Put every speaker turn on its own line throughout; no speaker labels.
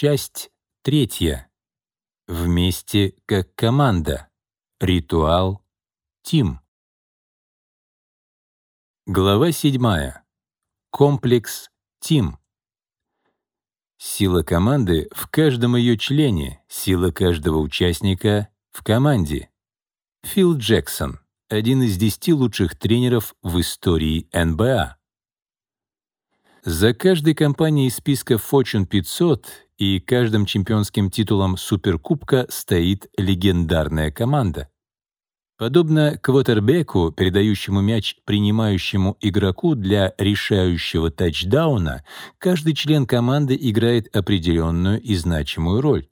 Часть третья. Вместе как команда. Ритуал. Тим. Глава седьмая. Комплекс Тим. Сила команды в каждом ее члене, сила каждого участника в команде. Фил Джексон, один из десяти лучших тренеров в истории НБА. За каждой компанией списка Fortune 500 и каждым чемпионским титулом Суперкубка стоит легендарная команда. Подобно квотербеку, передающему мяч принимающему игроку для решающего тачдауна, каждый член команды играет определенную и значимую роль.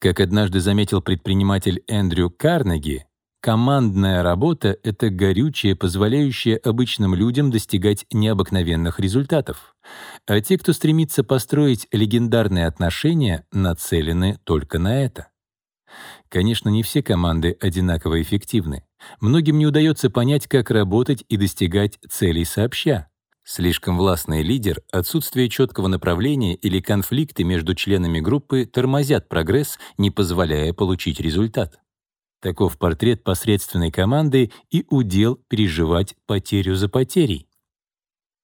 Как однажды заметил предприниматель Эндрю Карнеги, Командная работа — это горючее, позволяющее обычным людям достигать необыкновенных результатов. А те, кто стремится построить легендарные отношения, нацелены только на это. Конечно, не все команды одинаково эффективны. Многим не удается понять, как работать и достигать целей сообща. Слишком властный лидер, отсутствие четкого направления или конфликты между членами группы тормозят прогресс, не позволяя получить результат. Таков портрет посредственной команды и удел переживать потерю за потерей.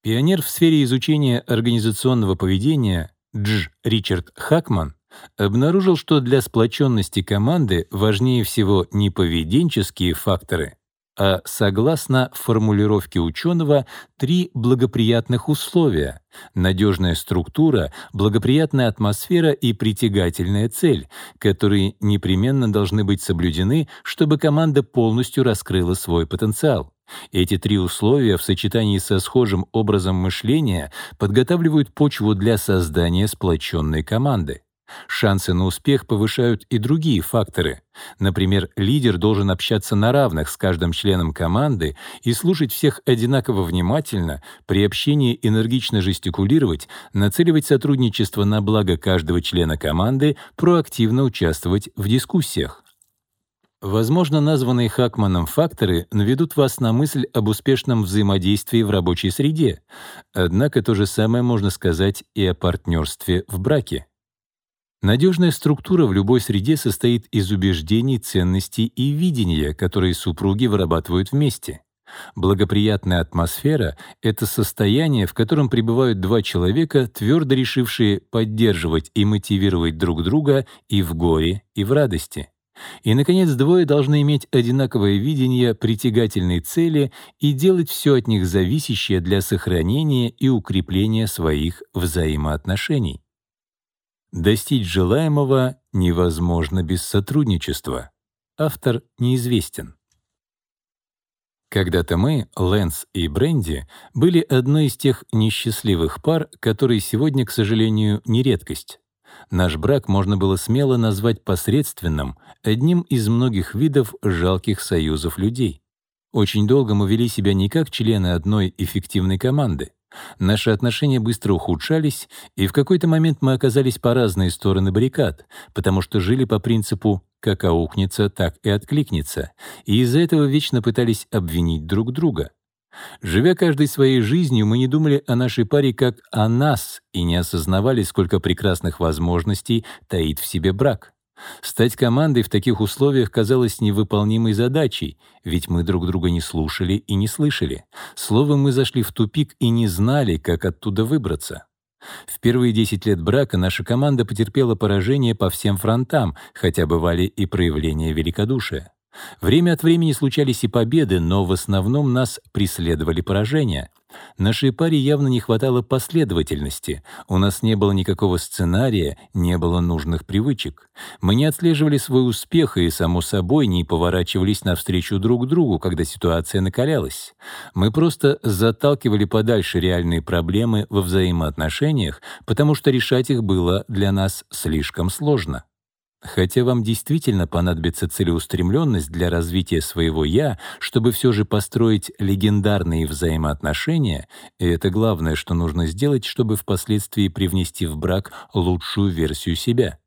Пионер в сфере изучения организационного поведения Дж. Ричард Хакман обнаружил, что для сплоченности команды важнее всего не поведенческие факторы, а согласно формулировке ученого, три благоприятных условия — надежная структура, благоприятная атмосфера и притягательная цель, которые непременно должны быть соблюдены, чтобы команда полностью раскрыла свой потенциал. Эти три условия в сочетании со схожим образом мышления подготавливают почву для создания сплоченной команды. Шансы на успех повышают и другие факторы. Например, лидер должен общаться на равных с каждым членом команды и слушать всех одинаково внимательно, при общении энергично жестикулировать, нацеливать сотрудничество на благо каждого члена команды, проактивно участвовать в дискуссиях. Возможно, названные Хакманом факторы наведут вас на мысль об успешном взаимодействии в рабочей среде. Однако то же самое можно сказать и о партнерстве в браке. Надежная структура в любой среде состоит из убеждений, ценностей и видения, которые супруги вырабатывают вместе. Благоприятная атмосфера — это состояние, в котором пребывают два человека, твердо решившие поддерживать и мотивировать друг друга и в горе, и в радости. И, наконец, двое должны иметь одинаковое видение притягательной цели и делать все от них зависящее для сохранения и укрепления своих взаимоотношений. Достичь желаемого невозможно без сотрудничества. Автор неизвестен. Когда-то мы, Лэнс и Бренди, были одной из тех несчастливых пар, которые сегодня, к сожалению, не редкость. Наш брак можно было смело назвать посредственным, одним из многих видов жалких союзов людей. Очень долго мы вели себя не как члены одной эффективной команды. Наши отношения быстро ухудшались, и в какой-то момент мы оказались по разные стороны баррикад, потому что жили по принципу «как аукнется, так и откликнется», и из-за этого вечно пытались обвинить друг друга. Живя каждой своей жизнью, мы не думали о нашей паре как о нас и не осознавали, сколько прекрасных возможностей таит в себе брак. Стать командой в таких условиях казалось невыполнимой задачей, ведь мы друг друга не слушали и не слышали. Словом, мы зашли в тупик и не знали, как оттуда выбраться. В первые 10 лет брака наша команда потерпела поражение по всем фронтам, хотя бывали и проявления великодушия. Время от времени случались и победы, но в основном нас преследовали поражения. Нашей паре явно не хватало последовательности. У нас не было никакого сценария, не было нужных привычек. Мы не отслеживали свой успех и, само собой, не поворачивались навстречу друг другу, когда ситуация накалялась. Мы просто заталкивали подальше реальные проблемы во взаимоотношениях, потому что решать их было для нас слишком сложно. Хотя вам действительно понадобится целеустремленность для развития своего «я», чтобы все же построить легендарные взаимоотношения, и это главное, что нужно сделать, чтобы впоследствии привнести в брак лучшую версию себя.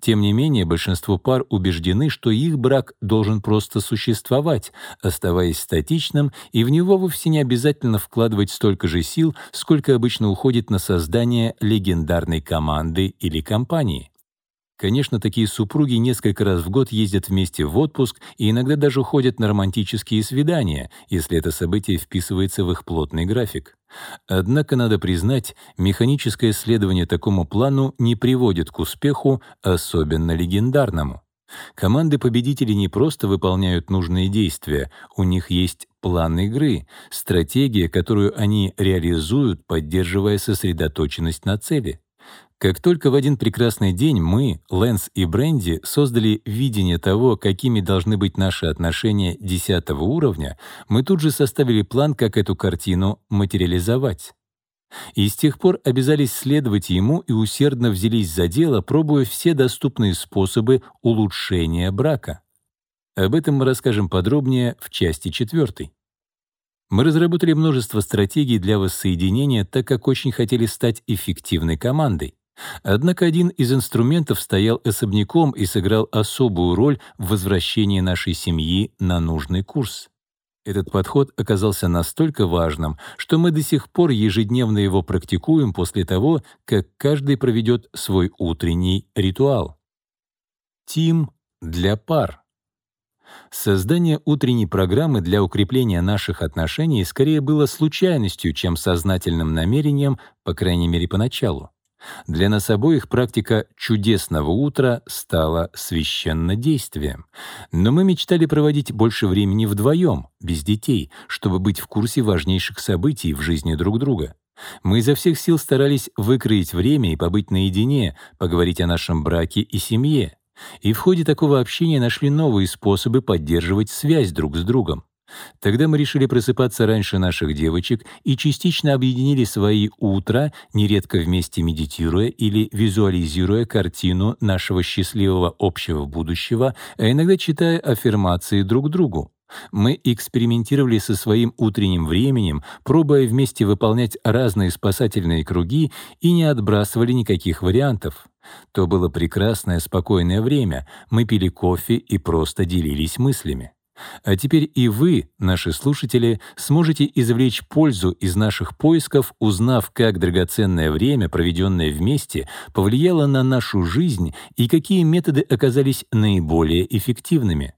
Тем не менее, большинство пар убеждены, что их брак должен просто существовать, оставаясь статичным, и в него вовсе не обязательно вкладывать столько же сил, сколько обычно уходит на создание легендарной команды или компании. Конечно, такие супруги несколько раз в год ездят вместе в отпуск и иногда даже ходят на романтические свидания, если это событие вписывается в их плотный график. Однако, надо признать, механическое следование такому плану не приводит к успеху, особенно легендарному. Команды победителей не просто выполняют нужные действия, у них есть план игры, стратегия, которую они реализуют, поддерживая сосредоточенность на цели. Как только в один прекрасный день мы, Лэнс и Бренди, создали видение того, какими должны быть наши отношения десятого уровня, мы тут же составили план, как эту картину материализовать. И с тех пор обязались следовать ему и усердно взялись за дело, пробуя все доступные способы улучшения брака. Об этом мы расскажем подробнее в части четвертой. Мы разработали множество стратегий для воссоединения, так как очень хотели стать эффективной командой. Однако один из инструментов стоял особняком и сыграл особую роль в возвращении нашей семьи на нужный курс. Этот подход оказался настолько важным, что мы до сих пор ежедневно его практикуем после того, как каждый проведет свой утренний ритуал. Тим для пар. Создание утренней программы для укрепления наших отношений скорее было случайностью, чем сознательным намерением, по крайней мере, поначалу. Для нас обоих практика чудесного утра стала священнодействием. Но мы мечтали проводить больше времени вдвоем, без детей, чтобы быть в курсе важнейших событий в жизни друг друга. Мы изо всех сил старались выкроить время и побыть наедине, поговорить о нашем браке и семье. И в ходе такого общения нашли новые способы поддерживать связь друг с другом. Тогда мы решили просыпаться раньше наших девочек и частично объединили свои утра, нередко вместе медитируя или визуализируя картину нашего счастливого общего будущего, а иногда читая аффирмации друг другу. Мы экспериментировали со своим утренним временем, пробуя вместе выполнять разные спасательные круги и не отбрасывали никаких вариантов. То было прекрасное, спокойное время. Мы пили кофе и просто делились мыслями. А теперь и вы, наши слушатели, сможете извлечь пользу из наших поисков, узнав, как драгоценное время, проведенное вместе, повлияло на нашу жизнь и какие методы оказались наиболее эффективными.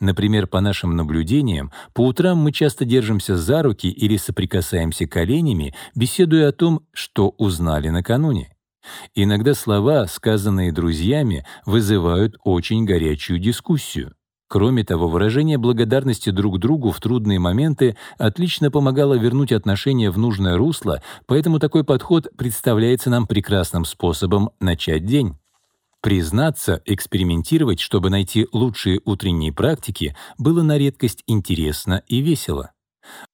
Например, по нашим наблюдениям, по утрам мы часто держимся за руки или соприкасаемся коленями, беседуя о том, что узнали накануне. Иногда слова, сказанные друзьями, вызывают очень горячую дискуссию. Кроме того, выражение благодарности друг другу в трудные моменты отлично помогало вернуть отношения в нужное русло, поэтому такой подход представляется нам прекрасным способом начать день. Признаться, экспериментировать, чтобы найти лучшие утренние практики, было на редкость интересно и весело.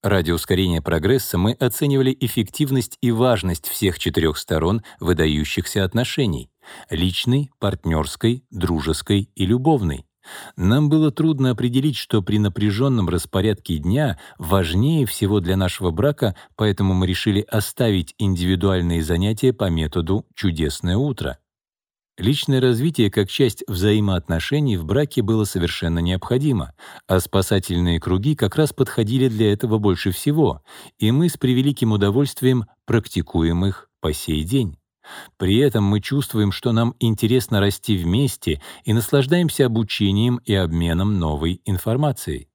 Ради ускорения прогресса мы оценивали эффективность и важность всех четырех сторон выдающихся отношений — личной, партнерской, дружеской и любовной. Нам было трудно определить, что при напряженном распорядке дня важнее всего для нашего брака, поэтому мы решили оставить индивидуальные занятия по методу «чудесное утро». Личное развитие как часть взаимоотношений в браке было совершенно необходимо, а спасательные круги как раз подходили для этого больше всего, и мы с превеликим удовольствием практикуем их по сей день. При этом мы чувствуем, что нам интересно расти вместе и наслаждаемся обучением и обменом новой информацией.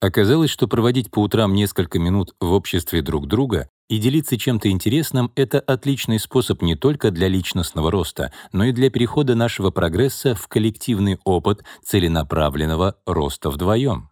Оказалось, что проводить по утрам несколько минут в обществе друг друга и делиться чем-то интересным — это отличный способ не только для личностного роста, но и для перехода нашего прогресса в коллективный опыт целенаправленного роста вдвоем.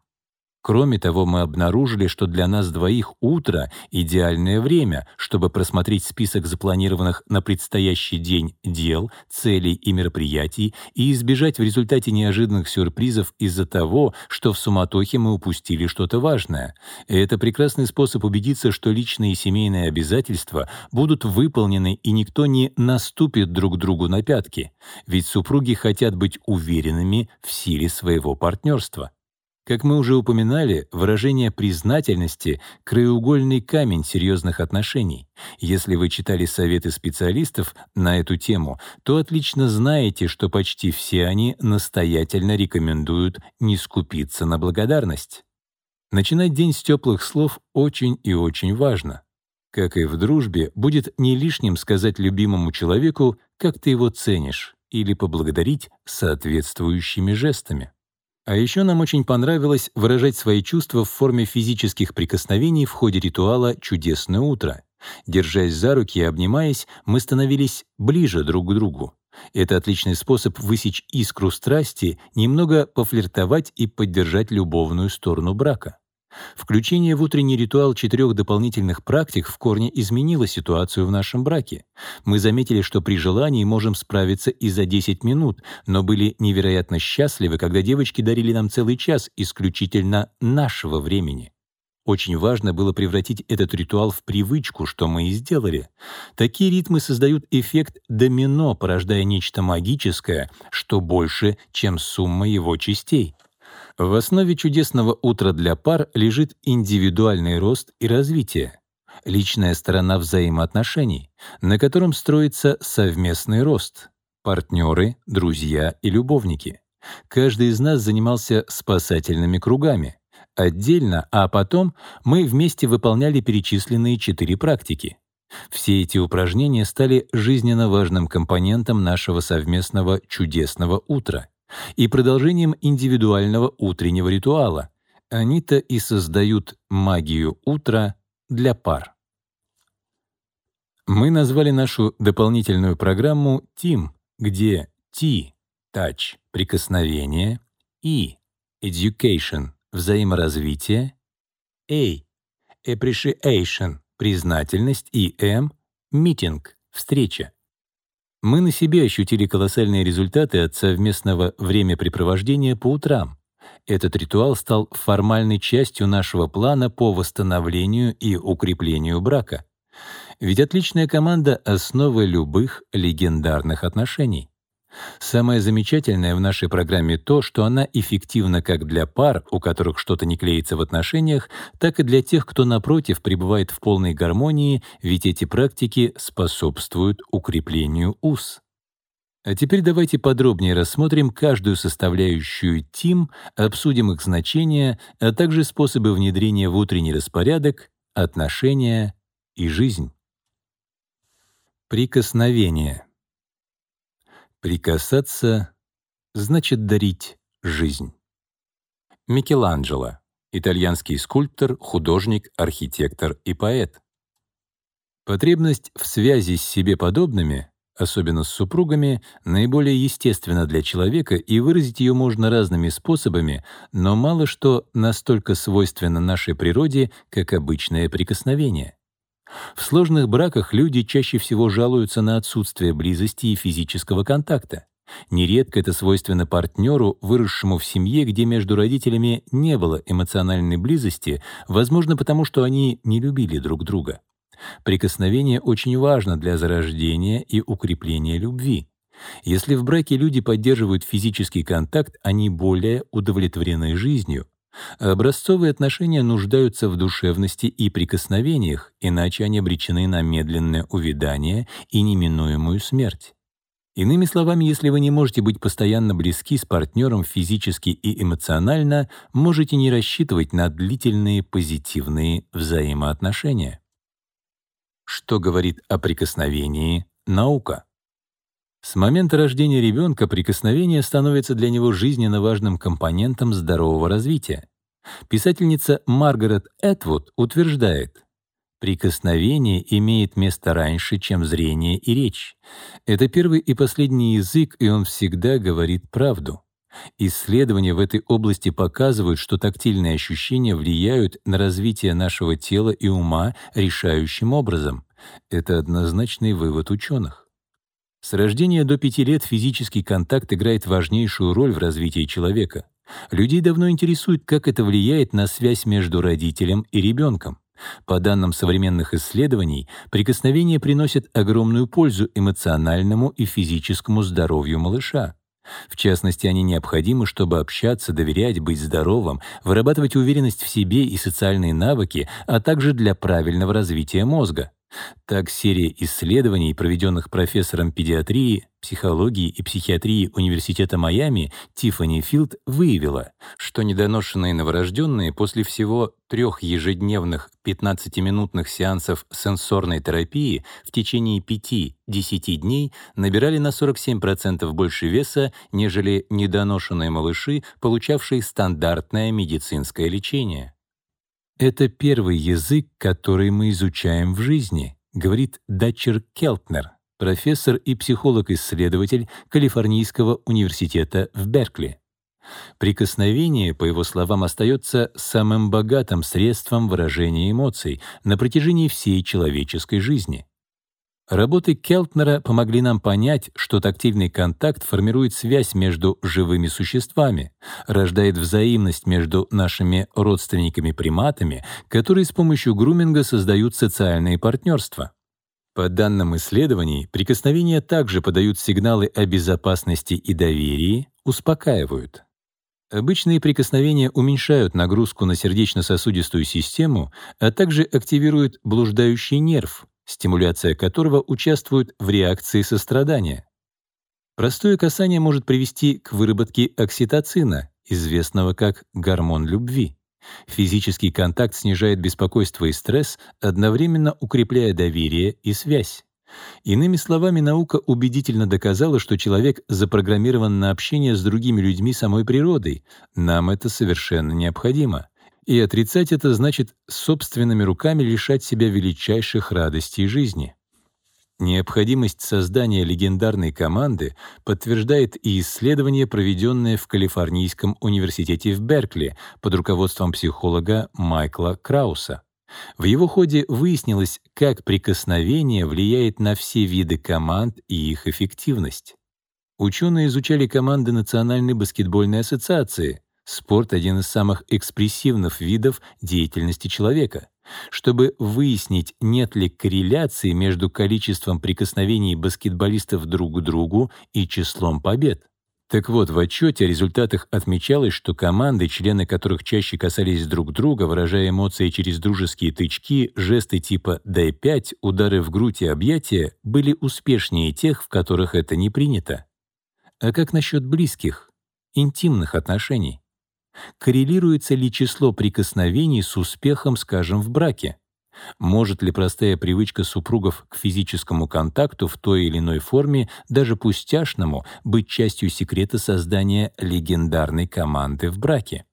Кроме того, мы обнаружили, что для нас двоих утро — идеальное время, чтобы просмотреть список запланированных на предстоящий день дел, целей и мероприятий и избежать в результате неожиданных сюрпризов из-за того, что в суматохе мы упустили что-то важное. И это прекрасный способ убедиться, что личные и семейные обязательства будут выполнены и никто не наступит друг другу на пятки, ведь супруги хотят быть уверенными в силе своего партнерства. Как мы уже упоминали, выражение признательности — краеугольный камень серьезных отношений. Если вы читали советы специалистов на эту тему, то отлично знаете, что почти все они настоятельно рекомендуют не скупиться на благодарность. Начинать день с теплых слов очень и очень важно. Как и в дружбе, будет не лишним сказать любимому человеку, как ты его ценишь, или поблагодарить соответствующими жестами. А еще нам очень понравилось выражать свои чувства в форме физических прикосновений в ходе ритуала «Чудесное утро». Держась за руки и обнимаясь, мы становились ближе друг к другу. Это отличный способ высечь искру страсти, немного пофлиртовать и поддержать любовную сторону брака. Включение в утренний ритуал четырех дополнительных практик в корне изменило ситуацию в нашем браке. Мы заметили, что при желании можем справиться и за 10 минут, но были невероятно счастливы, когда девочки дарили нам целый час исключительно нашего времени. Очень важно было превратить этот ритуал в привычку, что мы и сделали. Такие ритмы создают эффект домино, порождая нечто магическое, что больше, чем сумма его частей. В основе чудесного утра для пар лежит индивидуальный рост и развитие, личная сторона взаимоотношений, на котором строится совместный рост, партнеры, друзья и любовники. Каждый из нас занимался спасательными кругами. Отдельно, а потом мы вместе выполняли перечисленные четыре практики. Все эти упражнения стали жизненно важным компонентом нашего совместного чудесного утра и продолжением индивидуального утреннего ритуала. Они-то и создают магию утра для пар. Мы назвали нашу дополнительную программу TEAM, где T — touch — прикосновение, E — education — взаиморазвитие, A — appreciation — признательность и M — meeting — встреча. Мы на себе ощутили колоссальные результаты от совместного времяпрепровождения по утрам. Этот ритуал стал формальной частью нашего плана по восстановлению и укреплению брака. Ведь отличная команда — основа любых легендарных отношений. Самое замечательное в нашей программе то, что она эффективна как для пар, у которых что-то не клеится в отношениях, так и для тех, кто, напротив, пребывает в полной гармонии, ведь эти практики способствуют укреплению уз. А теперь давайте подробнее рассмотрим каждую составляющую ТИМ, обсудим их значения, а также способы внедрения в утренний распорядок, отношения и жизнь. Прикосновение. Прикасаться значит дарить жизнь. Микеланджело — итальянский скульптор, художник, архитектор и поэт. Потребность в связи с себе подобными, особенно с супругами, наиболее естественна для человека, и выразить ее можно разными способами, но мало что настолько свойственно нашей природе, как обычное прикосновение. В сложных браках люди чаще всего жалуются на отсутствие близости и физического контакта. Нередко это свойственно партнеру, выросшему в семье, где между родителями не было эмоциональной близости, возможно, потому что они не любили друг друга. Прикосновение очень важно для зарождения и укрепления любви. Если в браке люди поддерживают физический контакт, они более удовлетворены жизнью, Образцовые отношения нуждаются в душевности и прикосновениях, иначе они обречены на медленное увядание и неминуемую смерть. Иными словами, если вы не можете быть постоянно близки с партнером физически и эмоционально, можете не рассчитывать на длительные позитивные взаимоотношения. Что говорит о прикосновении наука? С момента рождения ребенка прикосновение становится для него жизненно важным компонентом здорового развития. Писательница Маргарет Этвуд утверждает, Прикосновение имеет место раньше, чем зрение и речь. Это первый и последний язык, и он всегда говорит правду. Исследования в этой области показывают, что тактильные ощущения влияют на развитие нашего тела и ума решающим образом. Это однозначный вывод ученых. С рождения до пяти лет физический контакт играет важнейшую роль в развитии человека. Людей давно интересует, как это влияет на связь между родителем и ребенком. По данным современных исследований, прикосновение приносит огромную пользу эмоциональному и физическому здоровью малыша. В частности, они необходимы, чтобы общаться, доверять, быть здоровым, вырабатывать уверенность в себе и социальные навыки, а также для правильного развития мозга. Так, серия исследований, проведенных профессором педиатрии, психологии и психиатрии Университета Майами Тиффани Филд выявила, что недоношенные новорожденные после всего трех ежедневных 15-минутных сеансов сенсорной терапии в течение 5-10 дней набирали на 47% больше веса, нежели недоношенные малыши, получавшие стандартное медицинское лечение. Это первый язык, который мы изучаем в жизни, говорит Датчер Келтнер, профессор и психолог-исследователь Калифорнийского университета в Беркли. Прикосновение, по его словам, остается самым богатым средством выражения эмоций на протяжении всей человеческой жизни. Работы Келтнера помогли нам понять, что тактильный контакт формирует связь между живыми существами, рождает взаимность между нашими родственниками-приматами, которые с помощью груминга создают социальные партнерства. По данным исследований, прикосновения также подают сигналы о безопасности и доверии, успокаивают. Обычные прикосновения уменьшают нагрузку на сердечно-сосудистую систему, а также активируют блуждающий нерв, стимуляция которого участвует в реакции сострадания. Простое касание может привести к выработке окситоцина, известного как гормон любви. Физический контакт снижает беспокойство и стресс, одновременно укрепляя доверие и связь. Иными словами, наука убедительно доказала, что человек запрограммирован на общение с другими людьми самой природой. Нам это совершенно необходимо. И отрицать это значит собственными руками лишать себя величайших радостей жизни. Необходимость создания легендарной команды подтверждает и исследование, проведенное в Калифорнийском университете в Беркли под руководством психолога Майкла Крауса. В его ходе выяснилось, как прикосновение влияет на все виды команд и их эффективность. Ученые изучали команды Национальной баскетбольной ассоциации, Спорт — один из самых экспрессивных видов деятельности человека. Чтобы выяснить, нет ли корреляции между количеством прикосновений баскетболистов друг к другу и числом побед. Так вот, в отчете о результатах отмечалось, что команды, члены которых чаще касались друг друга, выражая эмоции через дружеские тычки, жесты типа «дай пять», удары в грудь и объятия, были успешнее тех, в которых это не принято. А как насчет близких, интимных отношений? Коррелируется ли число прикосновений с успехом, скажем, в браке? Может ли простая привычка супругов к физическому контакту в той или иной форме, даже пустяшному, быть частью секрета создания легендарной команды в браке?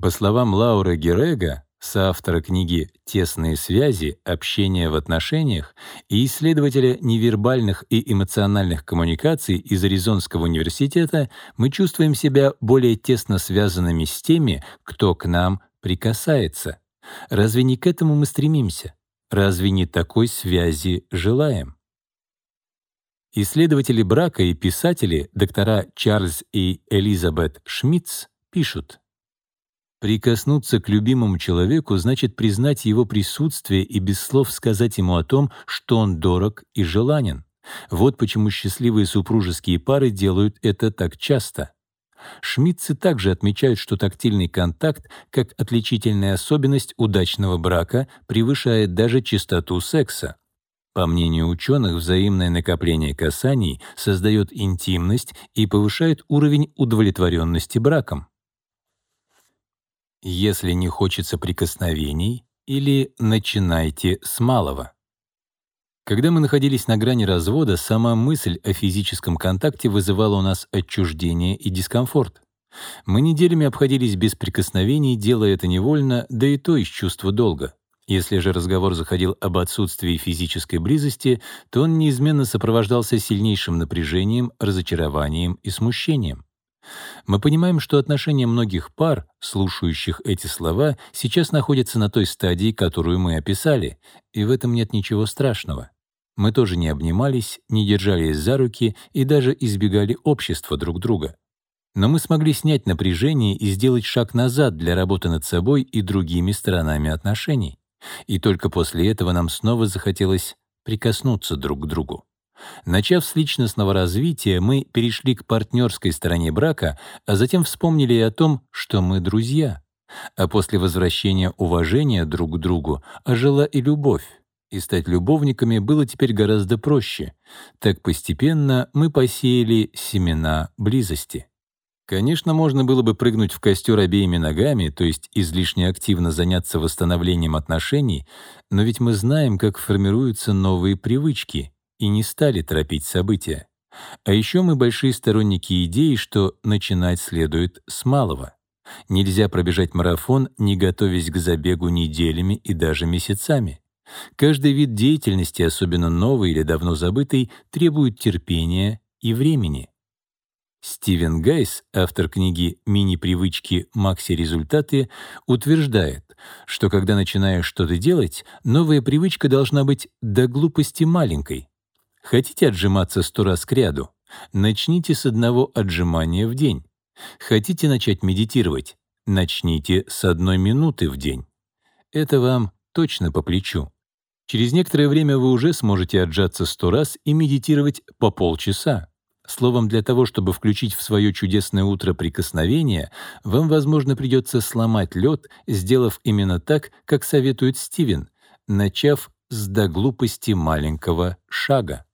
По словам Лауры Герега, соавтора книги «Тесные связи. Общение в отношениях» и исследователя невербальных и эмоциональных коммуникаций из Аризонского университета, мы чувствуем себя более тесно связанными с теми, кто к нам прикасается. Разве не к этому мы стремимся? Разве не такой связи желаем? Исследователи брака и писатели, доктора Чарльз и Элизабет Шмидц, пишут, Прикоснуться к любимому человеку значит признать его присутствие и без слов сказать ему о том, что он дорог и желанен. Вот почему счастливые супружеские пары делают это так часто. Шмидцы также отмечают, что тактильный контакт, как отличительная особенность удачного брака, превышает даже частоту секса. По мнению ученых, взаимное накопление касаний создает интимность и повышает уровень удовлетворенности браком если не хочется прикосновений, или начинайте с малого. Когда мы находились на грани развода, сама мысль о физическом контакте вызывала у нас отчуждение и дискомфорт. Мы неделями обходились без прикосновений, делая это невольно, да и то из чувства долга. Если же разговор заходил об отсутствии физической близости, то он неизменно сопровождался сильнейшим напряжением, разочарованием и смущением. Мы понимаем, что отношения многих пар, слушающих эти слова, сейчас находятся на той стадии, которую мы описали, и в этом нет ничего страшного. Мы тоже не обнимались, не держались за руки и даже избегали общества друг друга. Но мы смогли снять напряжение и сделать шаг назад для работы над собой и другими сторонами отношений. И только после этого нам снова захотелось прикоснуться друг к другу. Начав с личностного развития, мы перешли к партнерской стороне брака, а затем вспомнили и о том, что мы друзья. А после возвращения уважения друг к другу ожила и любовь. И стать любовниками было теперь гораздо проще. Так постепенно мы посеяли семена близости. Конечно, можно было бы прыгнуть в костер обеими ногами, то есть излишне активно заняться восстановлением отношений, но ведь мы знаем, как формируются новые привычки, и не стали торопить события. А еще мы большие сторонники идеи, что начинать следует с малого. Нельзя пробежать марафон, не готовясь к забегу неделями и даже месяцами. Каждый вид деятельности, особенно новый или давно забытый, требует терпения и времени. Стивен Гайс, автор книги «Мини-привычки. Макси-результаты», утверждает, что когда начинаешь что-то делать, новая привычка должна быть до глупости маленькой. Хотите отжиматься сто раз к ряду? Начните с одного отжимания в день. Хотите начать медитировать? Начните с одной минуты в день. Это вам точно по плечу. Через некоторое время вы уже сможете отжаться сто раз и медитировать по полчаса. Словом, для того, чтобы включить в свое чудесное утро прикосновение, вам, возможно, придется сломать лед, сделав именно так, как советует Стивен, начав с до глупости маленького шага.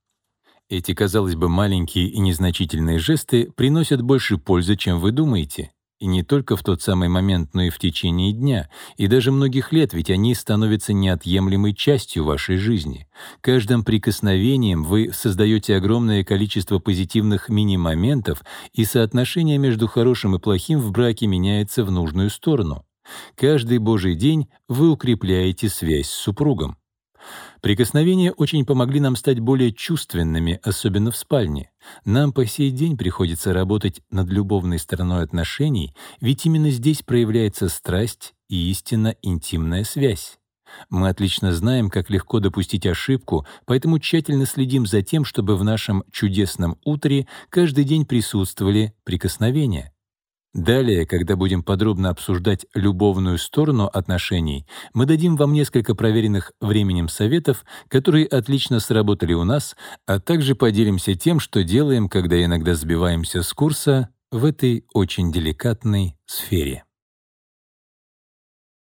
Эти, казалось бы, маленькие и незначительные жесты приносят больше пользы, чем вы думаете. И не только в тот самый момент, но и в течение дня, и даже многих лет, ведь они становятся неотъемлемой частью вашей жизни. Каждым прикосновением вы создаете огромное количество позитивных мини-моментов, и соотношение между хорошим и плохим в браке меняется в нужную сторону. Каждый божий день вы укрепляете связь с супругом. Прикосновения очень помогли нам стать более чувственными, особенно в спальне. Нам по сей день приходится работать над любовной стороной отношений, ведь именно здесь проявляется страсть и истинно интимная связь. Мы отлично знаем, как легко допустить ошибку, поэтому тщательно следим за тем, чтобы в нашем чудесном утре каждый день присутствовали прикосновения. Далее, когда будем подробно обсуждать любовную сторону отношений, мы дадим вам несколько проверенных временем советов, которые отлично сработали у нас, а также поделимся тем, что делаем, когда иногда сбиваемся с курса в этой очень деликатной сфере.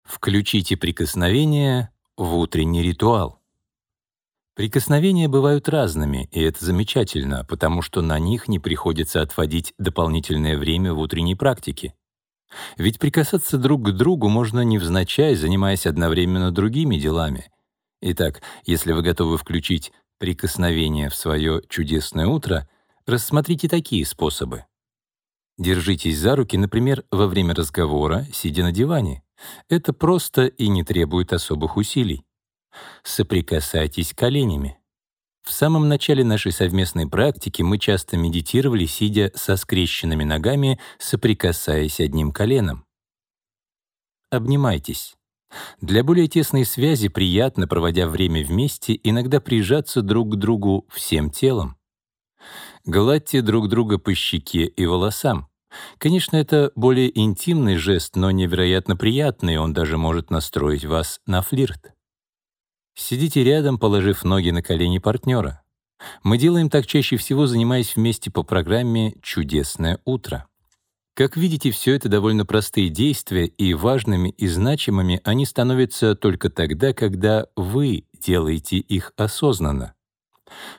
Включите прикосновение в утренний ритуал. Прикосновения бывают разными, и это замечательно, потому что на них не приходится отводить дополнительное время в утренней практике. Ведь прикасаться друг к другу можно невзначай, занимаясь одновременно другими делами. Итак, если вы готовы включить прикосновение в свое чудесное утро, рассмотрите такие способы. Держитесь за руки, например, во время разговора, сидя на диване. Это просто и не требует особых усилий соприкасайтесь коленями. В самом начале нашей совместной практики мы часто медитировали, сидя со скрещенными ногами, соприкасаясь одним коленом. Обнимайтесь. Для более тесной связи приятно, проводя время вместе, иногда прижаться друг к другу всем телом. Гладьте друг друга по щеке и волосам. Конечно, это более интимный жест, но невероятно приятный, он даже может настроить вас на флирт. Сидите рядом, положив ноги на колени партнера. Мы делаем так чаще всего, занимаясь вместе по программе «Чудесное утро». Как видите, все это довольно простые действия, и важными и значимыми они становятся только тогда, когда вы делаете их осознанно.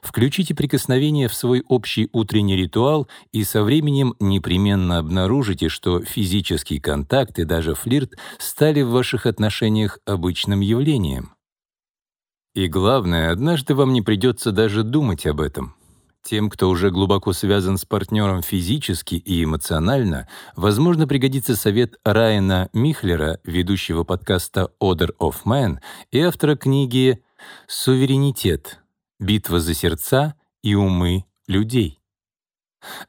Включите прикосновение в свой общий утренний ритуал, и со временем непременно обнаружите, что физический контакт и даже флирт стали в ваших отношениях обычным явлением. И главное, однажды вам не придется даже думать об этом. Тем, кто уже глубоко связан с партнером физически и эмоционально, возможно, пригодится совет Райана Михлера, ведущего подкаста «Order of Man» и автора книги «Суверенитет. Битва за сердца и умы людей».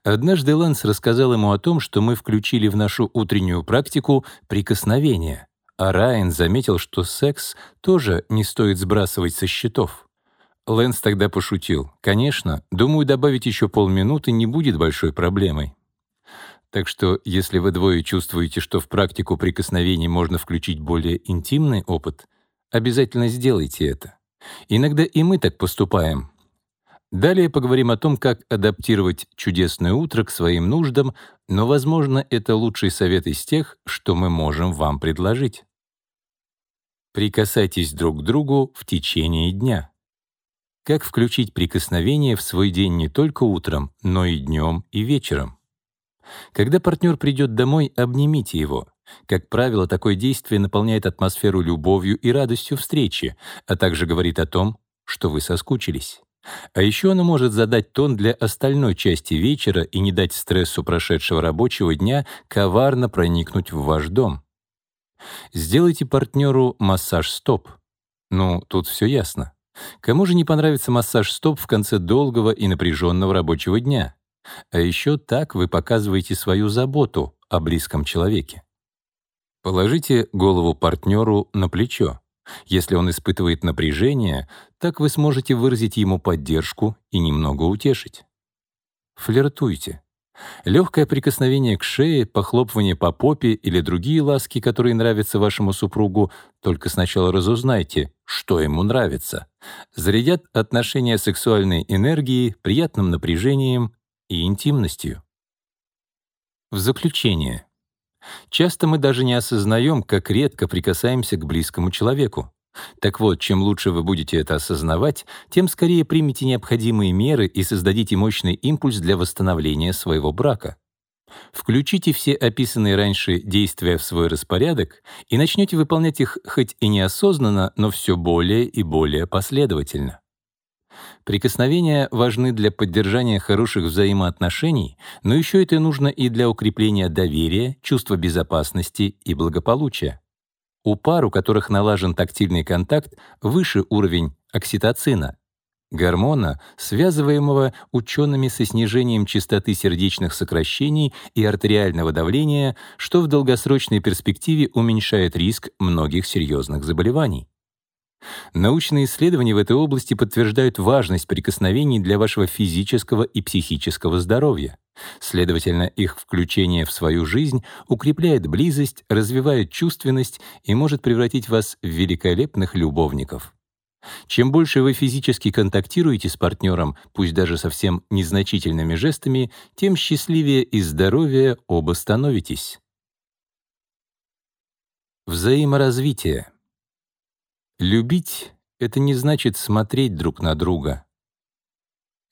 Однажды Лэнс рассказал ему о том, что мы включили в нашу утреннюю практику прикосновение. А Райан заметил, что секс тоже не стоит сбрасывать со счетов. Лэнс тогда пошутил. «Конечно, думаю, добавить еще полминуты не будет большой проблемой». Так что, если вы двое чувствуете, что в практику прикосновений можно включить более интимный опыт, обязательно сделайте это. Иногда и мы так поступаем. Далее поговорим о том, как адаптировать чудесное утро к своим нуждам, но, возможно, это лучший совет из тех, что мы можем вам предложить. Прикасайтесь друг к другу в течение дня. Как включить прикосновение в свой день не только утром, но и днем и вечером? Когда партнер придет домой, обнимите его. Как правило, такое действие наполняет атмосферу любовью и радостью встречи, а также говорит о том, что вы соскучились. А еще оно может задать тон для остальной части вечера и не дать стрессу прошедшего рабочего дня коварно проникнуть в ваш дом. Сделайте партнеру массаж стоп. Ну, тут все ясно. Кому же не понравится массаж стоп в конце долгого и напряженного рабочего дня? А еще так вы показываете свою заботу о близком человеке. Положите голову партнеру на плечо. Если он испытывает напряжение, так вы сможете выразить ему поддержку и немного утешить. Флиртуйте. Легкое прикосновение к шее, похлопывание по попе или другие ласки, которые нравятся вашему супругу, только сначала разузнайте, что ему нравится. Зарядят отношения сексуальной энергией, приятным напряжением и интимностью. В заключение. Часто мы даже не осознаем, как редко прикасаемся к близкому человеку. Так вот, чем лучше вы будете это осознавать, тем скорее примите необходимые меры и создадите мощный импульс для восстановления своего брака. Включите все описанные раньше действия в свой распорядок и начнете выполнять их хоть и неосознанно, но все более и более последовательно. Прикосновения важны для поддержания хороших взаимоотношений, но еще это нужно и для укрепления доверия, чувства безопасности и благополучия. У пар, у которых налажен тактильный контакт, выше уровень окситоцина, гормона, связываемого учеными со снижением частоты сердечных сокращений и артериального давления, что в долгосрочной перспективе уменьшает риск многих серьезных заболеваний. Научные исследования в этой области подтверждают важность прикосновений для вашего физического и психического здоровья. Следовательно, их включение в свою жизнь укрепляет близость, развивает чувственность и может превратить вас в великолепных любовников. Чем больше вы физически контактируете с партнером, пусть даже совсем незначительными жестами, тем счастливее и здоровее оба становитесь. Взаиморазвитие. Любить — это не значит смотреть друг на друга.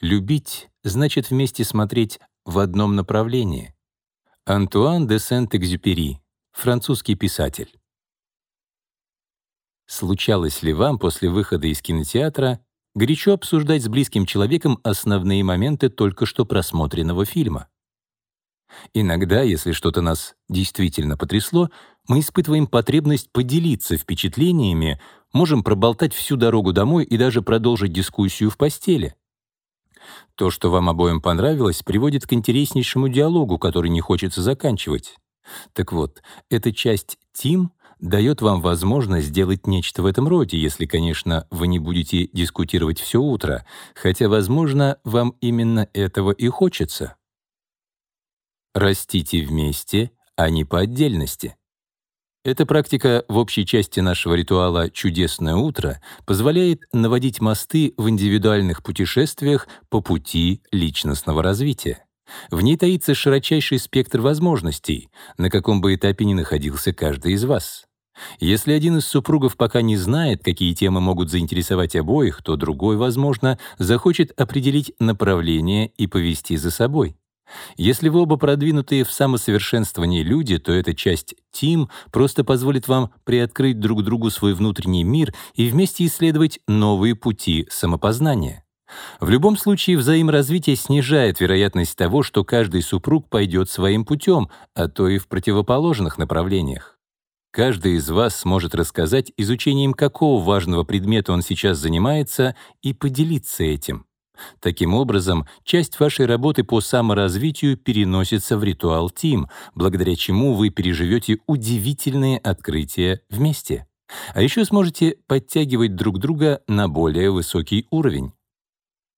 Любить — значит вместе смотреть в одном направлении. Антуан де Сент-Экзюпери, французский писатель. Случалось ли вам после выхода из кинотеатра горячо обсуждать с близким человеком основные моменты только что просмотренного фильма? Иногда, если что-то нас действительно потрясло, мы испытываем потребность поделиться впечатлениями, можем проболтать всю дорогу домой и даже продолжить дискуссию в постели. То, что вам обоим понравилось, приводит к интереснейшему диалогу, который не хочется заканчивать. Так вот, эта часть «Тим» дает вам возможность сделать нечто в этом роде, если, конечно, вы не будете дискутировать все утро, хотя, возможно, вам именно этого и хочется. Растите вместе, а не по отдельности. Эта практика в общей части нашего ритуала «Чудесное утро» позволяет наводить мосты в индивидуальных путешествиях по пути личностного развития. В ней таится широчайший спектр возможностей, на каком бы этапе ни находился каждый из вас. Если один из супругов пока не знает, какие темы могут заинтересовать обоих, то другой, возможно, захочет определить направление и повести за собой. Если вы оба продвинутые в самосовершенствовании люди, то эта часть «Тим» просто позволит вам приоткрыть друг другу свой внутренний мир и вместе исследовать новые пути самопознания. В любом случае, взаиморазвитие снижает вероятность того, что каждый супруг пойдет своим путем, а то и в противоположных направлениях. Каждый из вас сможет рассказать, изучением какого важного предмета он сейчас занимается, и поделиться этим. Таким образом, часть вашей работы по саморазвитию переносится в ритуал Тим, благодаря чему вы переживете удивительные открытия вместе. А еще сможете подтягивать друг друга на более высокий уровень.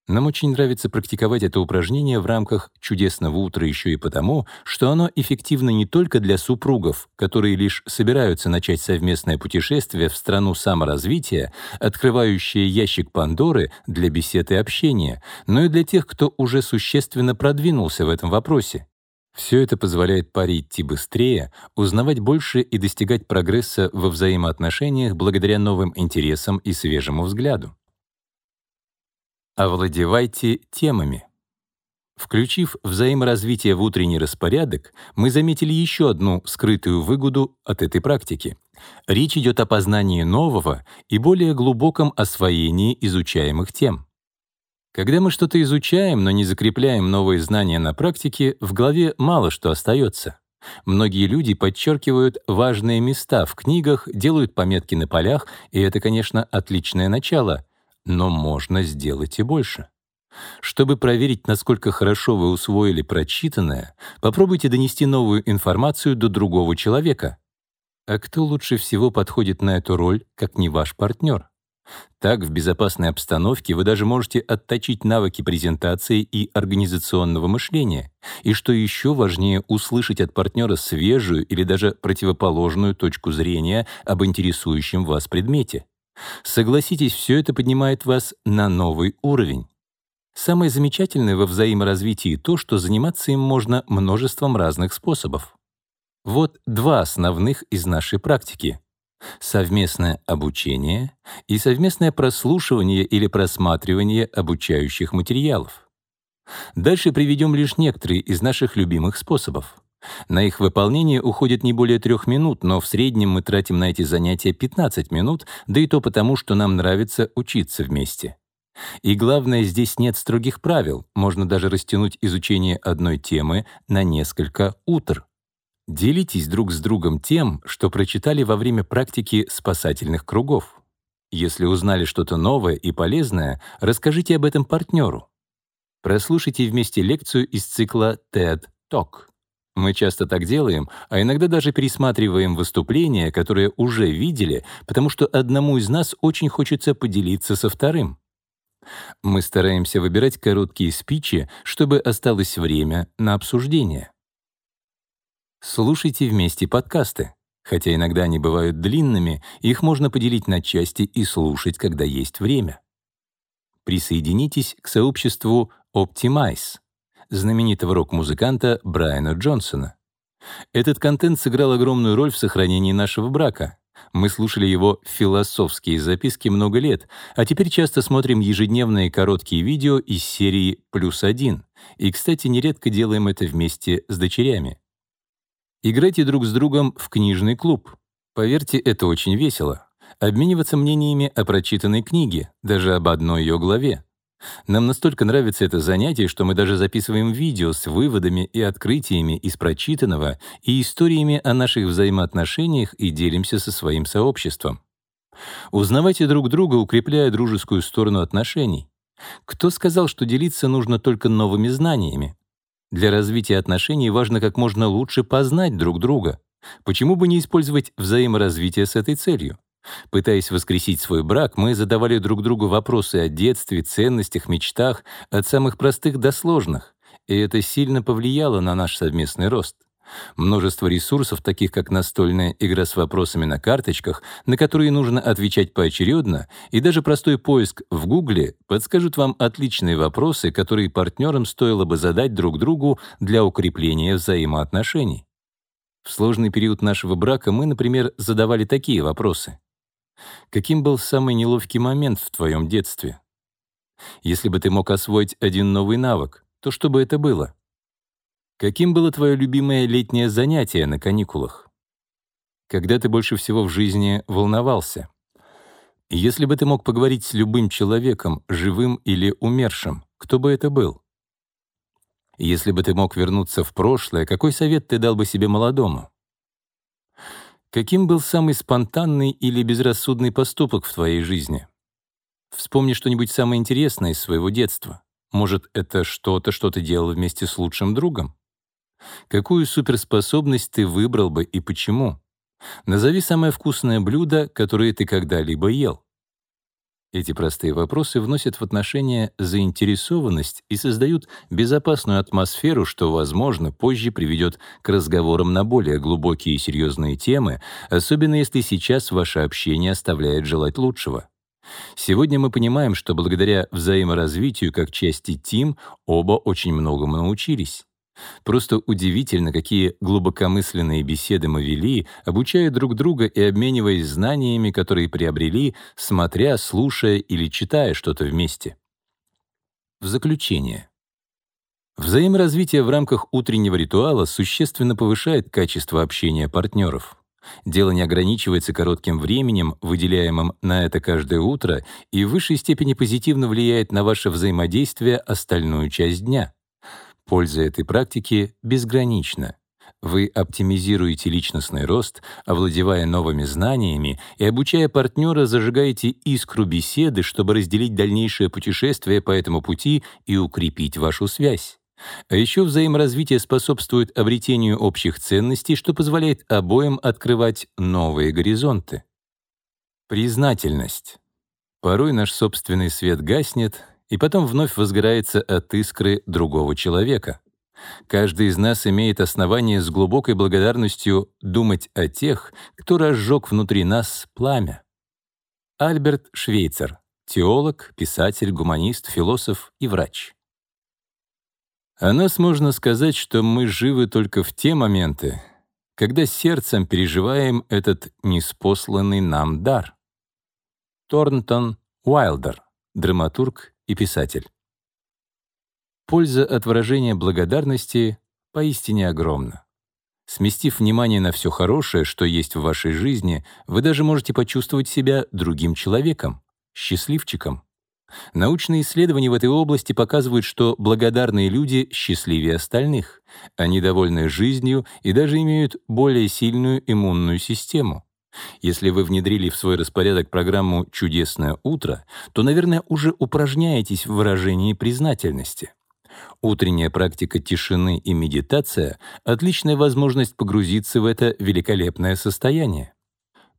Нам очень нравится практиковать это упражнение в рамках «Чудесного утра» еще и потому, что оно эффективно не только для супругов, которые лишь собираются начать совместное путешествие в страну саморазвития, открывающее ящик Пандоры для бесед и общения, но и для тех, кто уже существенно продвинулся в этом вопросе. Все это позволяет паре идти быстрее, узнавать больше и достигать прогресса во взаимоотношениях благодаря новым интересам и свежему взгляду. Овладевайте темами. Включив взаиморазвитие в утренний распорядок, мы заметили еще одну скрытую выгоду от этой практики. Речь идет о познании нового и более глубоком освоении изучаемых тем. Когда мы что-то изучаем, но не закрепляем новые знания на практике, в голове мало что остается. Многие люди подчеркивают важные места в книгах, делают пометки на полях, и это, конечно, отличное начало, но можно сделать и больше. Чтобы проверить, насколько хорошо вы усвоили прочитанное, попробуйте донести новую информацию до другого человека. А кто лучше всего подходит на эту роль, как не ваш партнер? Так, в безопасной обстановке вы даже можете отточить навыки презентации и организационного мышления. И что еще важнее, услышать от партнера свежую или даже противоположную точку зрения об интересующем вас предмете. Согласитесь, все это поднимает вас на новый уровень. Самое замечательное во взаиморазвитии то, что заниматься им можно множеством разных способов. Вот два основных из нашей практики. Совместное обучение и совместное прослушивание или просматривание обучающих материалов. Дальше приведем лишь некоторые из наших любимых способов. На их выполнение уходит не более трех минут, но в среднем мы тратим на эти занятия 15 минут, да и то потому, что нам нравится учиться вместе. И главное, здесь нет строгих правил, можно даже растянуть изучение одной темы на несколько утр. Делитесь друг с другом тем, что прочитали во время практики спасательных кругов. Если узнали что-то новое и полезное, расскажите об этом партнеру. Прослушайте вместе лекцию из цикла TED Talk. Мы часто так делаем, а иногда даже пересматриваем выступления, которые уже видели, потому что одному из нас очень хочется поделиться со вторым. Мы стараемся выбирать короткие спичи, чтобы осталось время на обсуждение. Слушайте вместе подкасты. Хотя иногда они бывают длинными, их можно поделить на части и слушать, когда есть время. Присоединитесь к сообществу Optimize знаменитого рок-музыканта Брайана Джонсона. Этот контент сыграл огромную роль в сохранении нашего брака. Мы слушали его философские записки много лет, а теперь часто смотрим ежедневные короткие видео из серии «Плюс один». И, кстати, нередко делаем это вместе с дочерями. Играйте друг с другом в книжный клуб. Поверьте, это очень весело. Обмениваться мнениями о прочитанной книге, даже об одной ее главе. Нам настолько нравится это занятие, что мы даже записываем видео с выводами и открытиями из прочитанного и историями о наших взаимоотношениях и делимся со своим сообществом. Узнавайте друг друга, укрепляя дружескую сторону отношений. Кто сказал, что делиться нужно только новыми знаниями? Для развития отношений важно как можно лучше познать друг друга. Почему бы не использовать взаиморазвитие с этой целью? Пытаясь воскресить свой брак, мы задавали друг другу вопросы о детстве, ценностях, мечтах, от самых простых до сложных, и это сильно повлияло на наш совместный рост. Множество ресурсов, таких как настольная игра с вопросами на карточках, на которые нужно отвечать поочередно, и даже простой поиск в Гугле подскажут вам отличные вопросы, которые партнерам стоило бы задать друг другу для укрепления взаимоотношений. В сложный период нашего брака мы, например, задавали такие вопросы. Каким был самый неловкий момент в твоем детстве? Если бы ты мог освоить один новый навык, то что бы это было? Каким было твое любимое летнее занятие на каникулах? Когда ты больше всего в жизни волновался? Если бы ты мог поговорить с любым человеком, живым или умершим, кто бы это был? Если бы ты мог вернуться в прошлое, какой совет ты дал бы себе молодому? Каким был самый спонтанный или безрассудный поступок в твоей жизни? Вспомни что-нибудь самое интересное из своего детства. Может, это что-то, что ты делал вместе с лучшим другом? Какую суперспособность ты выбрал бы и почему? Назови самое вкусное блюдо, которое ты когда-либо ел. Эти простые вопросы вносят в отношения заинтересованность и создают безопасную атмосферу, что, возможно, позже приведет к разговорам на более глубокие и серьезные темы, особенно если сейчас ваше общение оставляет желать лучшего. Сегодня мы понимаем, что благодаря взаиморазвитию как части Тим оба очень многому научились. Просто удивительно, какие глубокомысленные беседы мы вели, обучая друг друга и обмениваясь знаниями, которые приобрели, смотря, слушая или читая что-то вместе. В заключение. Взаиморазвитие в рамках утреннего ритуала существенно повышает качество общения партнеров. Дело не ограничивается коротким временем, выделяемым на это каждое утро, и в высшей степени позитивно влияет на ваше взаимодействие остальную часть дня. Польза этой практики безгранична. Вы оптимизируете личностный рост, овладевая новыми знаниями и обучая партнера, зажигаете искру беседы, чтобы разделить дальнейшее путешествие по этому пути и укрепить вашу связь. А еще взаиморазвитие способствует обретению общих ценностей, что позволяет обоим открывать новые горизонты. Признательность. Порой наш собственный свет гаснет, и потом вновь возгорается от искры другого человека. Каждый из нас имеет основание с глубокой благодарностью думать о тех, кто разжег внутри нас пламя. Альберт Швейцер, теолог, писатель, гуманист, философ и врач. О нас можно сказать, что мы живы только в те моменты, когда сердцем переживаем этот неспосланный нам дар. Торнтон Уайлдер, драматург и писатель. Польза от выражения благодарности поистине огромна. Сместив внимание на все хорошее, что есть в вашей жизни, вы даже можете почувствовать себя другим человеком, счастливчиком. Научные исследования в этой области показывают, что благодарные люди счастливее остальных. Они довольны жизнью и даже имеют более сильную иммунную систему. Если вы внедрили в свой распорядок программу «Чудесное утро», то, наверное, уже упражняетесь в выражении признательности. Утренняя практика тишины и медитация — отличная возможность погрузиться в это великолепное состояние.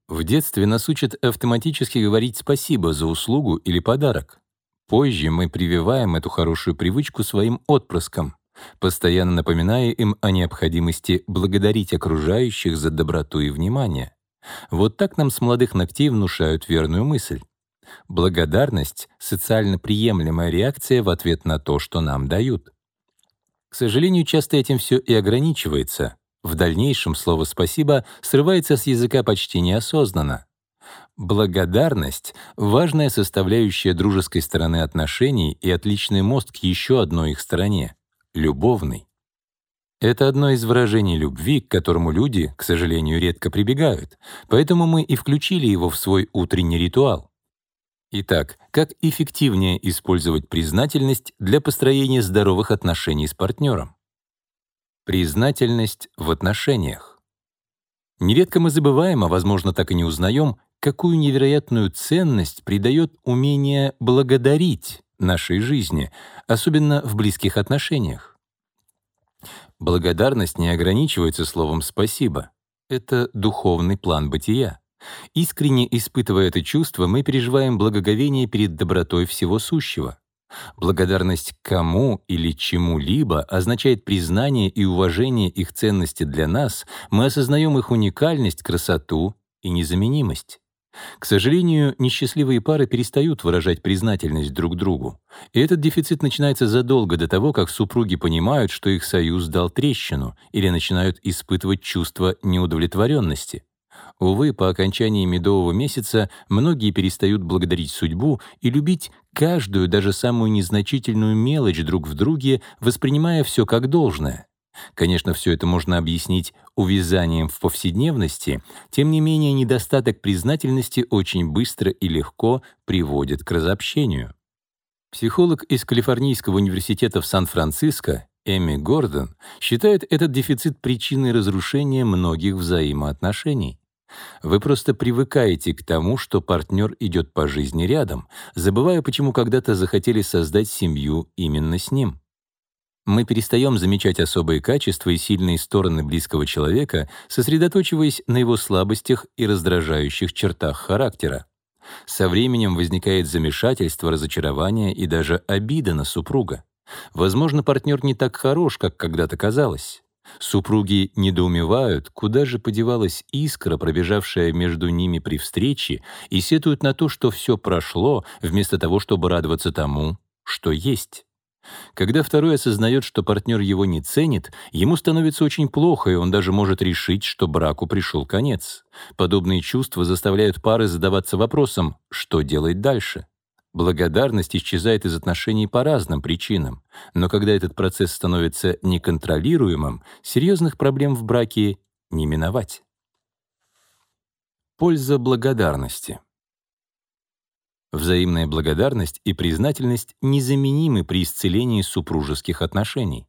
В детстве нас учат автоматически говорить спасибо за услугу или подарок. Позже мы прививаем эту хорошую привычку своим отпрыскам, постоянно напоминая им о необходимости благодарить окружающих за доброту и внимание. Вот так нам с молодых ногтей внушают верную мысль. Благодарность — социально приемлемая реакция в ответ на то, что нам дают. К сожалению, часто этим все и ограничивается. В дальнейшем слово «спасибо» срывается с языка почти неосознанно. Благодарность — важная составляющая дружеской стороны отношений и отличный мост к еще одной их стороне — любовной. Это одно из выражений любви, к которому люди, к сожалению, редко прибегают, поэтому мы и включили его в свой утренний ритуал. Итак, как эффективнее использовать признательность для построения здоровых отношений с партнером? Признательность в отношениях. Нередко мы забываем, а, возможно, так и не узнаем, какую невероятную ценность придает умение благодарить нашей жизни, особенно в близких отношениях. Благодарность не ограничивается словом «спасибо». Это духовный план бытия. Искренне испытывая это чувство, мы переживаем благоговение перед добротой всего сущего. Благодарность кому или чему-либо означает признание и уважение их ценности для нас, мы осознаем их уникальность, красоту и незаменимость. К сожалению, несчастливые пары перестают выражать признательность друг другу. И этот дефицит начинается задолго до того, как супруги понимают, что их союз дал трещину, или начинают испытывать чувство неудовлетворенности. Увы, по окончании медового месяца многие перестают благодарить судьбу и любить каждую, даже самую незначительную мелочь друг в друге, воспринимая все как должное. Конечно, все это можно объяснить увязанием в повседневности, тем не менее недостаток признательности очень быстро и легко приводит к разобщению. Психолог из Калифорнийского университета в Сан-Франциско Эми Гордон считает этот дефицит причиной разрушения многих взаимоотношений. Вы просто привыкаете к тому, что партнер идет по жизни рядом, забывая, почему когда-то захотели создать семью именно с ним. Мы перестаем замечать особые качества и сильные стороны близкого человека, сосредоточиваясь на его слабостях и раздражающих чертах характера. Со временем возникает замешательство, разочарование и даже обида на супруга. Возможно, партнер не так хорош, как когда-то казалось. Супруги недоумевают, куда же подевалась искра, пробежавшая между ними при встрече, и сетуют на то, что все прошло, вместо того, чтобы радоваться тому, что есть. Когда второй осознает, что партнер его не ценит, ему становится очень плохо, и он даже может решить, что браку пришел конец. Подобные чувства заставляют пары задаваться вопросом, что делать дальше. Благодарность исчезает из отношений по разным причинам, но когда этот процесс становится неконтролируемым, серьезных проблем в браке не миновать. Польза благодарности. Взаимная благодарность и признательность незаменимы при исцелении супружеских отношений.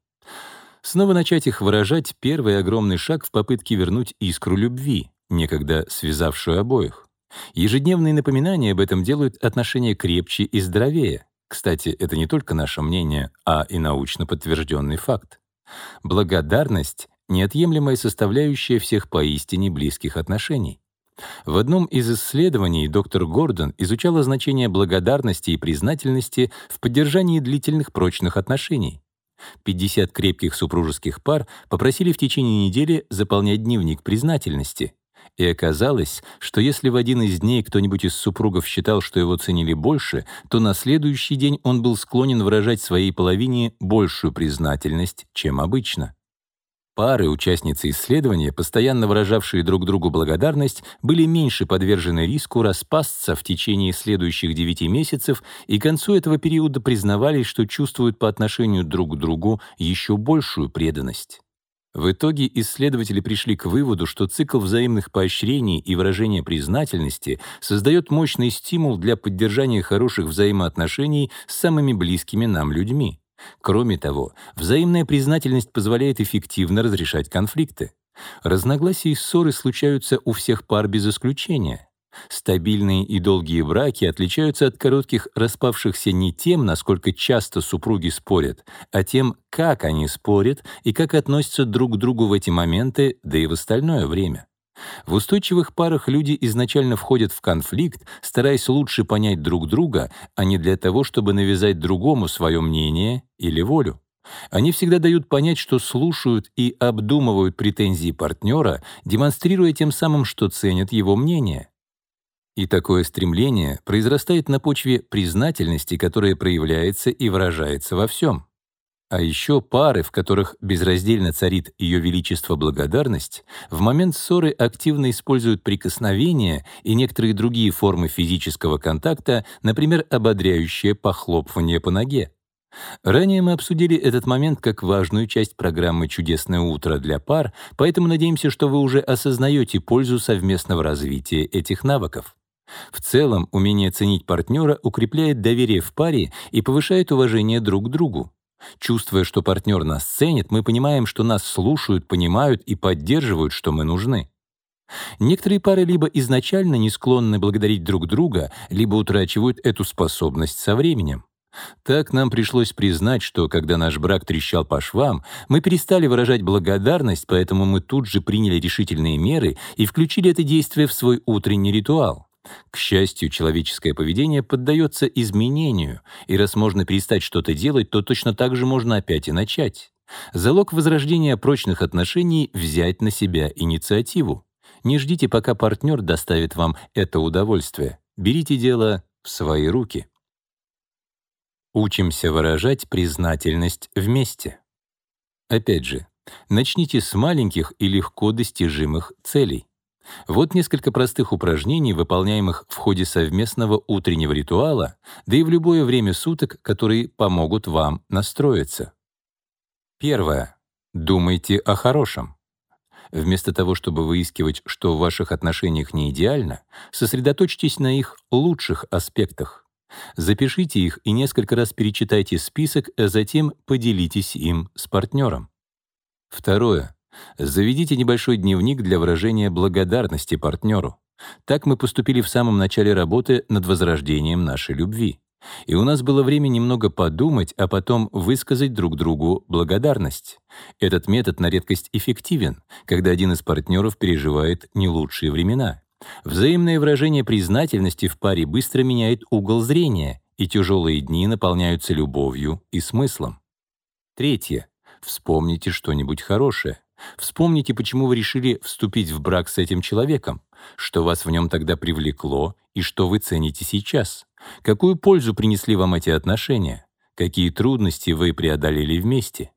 Снова начать их выражать — первый огромный шаг в попытке вернуть искру любви, некогда связавшую обоих. Ежедневные напоминания об этом делают отношения крепче и здоровее. Кстати, это не только наше мнение, а и научно подтвержденный факт. Благодарность — неотъемлемая составляющая всех поистине близких отношений. В одном из исследований доктор Гордон изучала значение благодарности и признательности в поддержании длительных прочных отношений. 50 крепких супружеских пар попросили в течение недели заполнять дневник признательности. И оказалось, что если в один из дней кто-нибудь из супругов считал, что его ценили больше, то на следующий день он был склонен выражать своей половине большую признательность, чем обычно. Пары, участницы исследования, постоянно выражавшие друг другу благодарность, были меньше подвержены риску распасться в течение следующих 9 месяцев и к концу этого периода признавались, что чувствуют по отношению друг к другу еще большую преданность. В итоге исследователи пришли к выводу, что цикл взаимных поощрений и выражения признательности создает мощный стимул для поддержания хороших взаимоотношений с самыми близкими нам людьми. Кроме того, взаимная признательность позволяет эффективно разрешать конфликты. Разногласия и ссоры случаются у всех пар без исключения. Стабильные и долгие браки отличаются от коротких распавшихся не тем, насколько часто супруги спорят, а тем, как они спорят и как относятся друг к другу в эти моменты, да и в остальное время. В устойчивых парах люди изначально входят в конфликт, стараясь лучше понять друг друга, а не для того, чтобы навязать другому свое мнение или волю. Они всегда дают понять, что слушают и обдумывают претензии партнера, демонстрируя тем самым, что ценят его мнение. И такое стремление произрастает на почве признательности, которая проявляется и выражается во всем. А еще пары, в которых безраздельно царит Ее Величество благодарность, в момент ссоры активно используют прикосновения и некоторые другие формы физического контакта, например, ободряющее похлопывание по ноге. Ранее мы обсудили этот момент как важную часть программы «Чудесное утро» для пар, поэтому надеемся, что вы уже осознаете пользу совместного развития этих навыков. В целом, умение ценить партнера укрепляет доверие в паре и повышает уважение друг к другу. Чувствуя, что партнер нас ценит, мы понимаем, что нас слушают, понимают и поддерживают, что мы нужны. Некоторые пары либо изначально не склонны благодарить друг друга, либо утрачивают эту способность со временем. Так нам пришлось признать, что когда наш брак трещал по швам, мы перестали выражать благодарность, поэтому мы тут же приняли решительные меры и включили это действие в свой утренний ритуал. К счастью, человеческое поведение поддается изменению, и раз можно перестать что-то делать, то точно так же можно опять и начать. Залог возрождения прочных отношений — взять на себя инициативу. Не ждите, пока партнер доставит вам это удовольствие. Берите дело в свои руки. Учимся выражать признательность вместе. Опять же, начните с маленьких и легко достижимых целей. Вот несколько простых упражнений, выполняемых в ходе совместного утреннего ритуала, да и в любое время суток, которые помогут вам настроиться. Первое. Думайте о хорошем. Вместо того, чтобы выискивать, что в ваших отношениях не идеально, сосредоточьтесь на их лучших аспектах. Запишите их и несколько раз перечитайте список, а затем поделитесь им с партнером. Второе. Заведите небольшой дневник для выражения благодарности партнеру. Так мы поступили в самом начале работы над возрождением нашей любви. И у нас было время немного подумать, а потом высказать друг другу благодарность. Этот метод на редкость эффективен, когда один из партнеров переживает не лучшие времена. Взаимное выражение признательности в паре быстро меняет угол зрения, и тяжелые дни наполняются любовью и смыслом. Третье. Вспомните что-нибудь хорошее. Вспомните, почему вы решили вступить в брак с этим человеком, что вас в нем тогда привлекло и что вы цените сейчас. Какую пользу принесли вам эти отношения? Какие трудности вы преодолели вместе?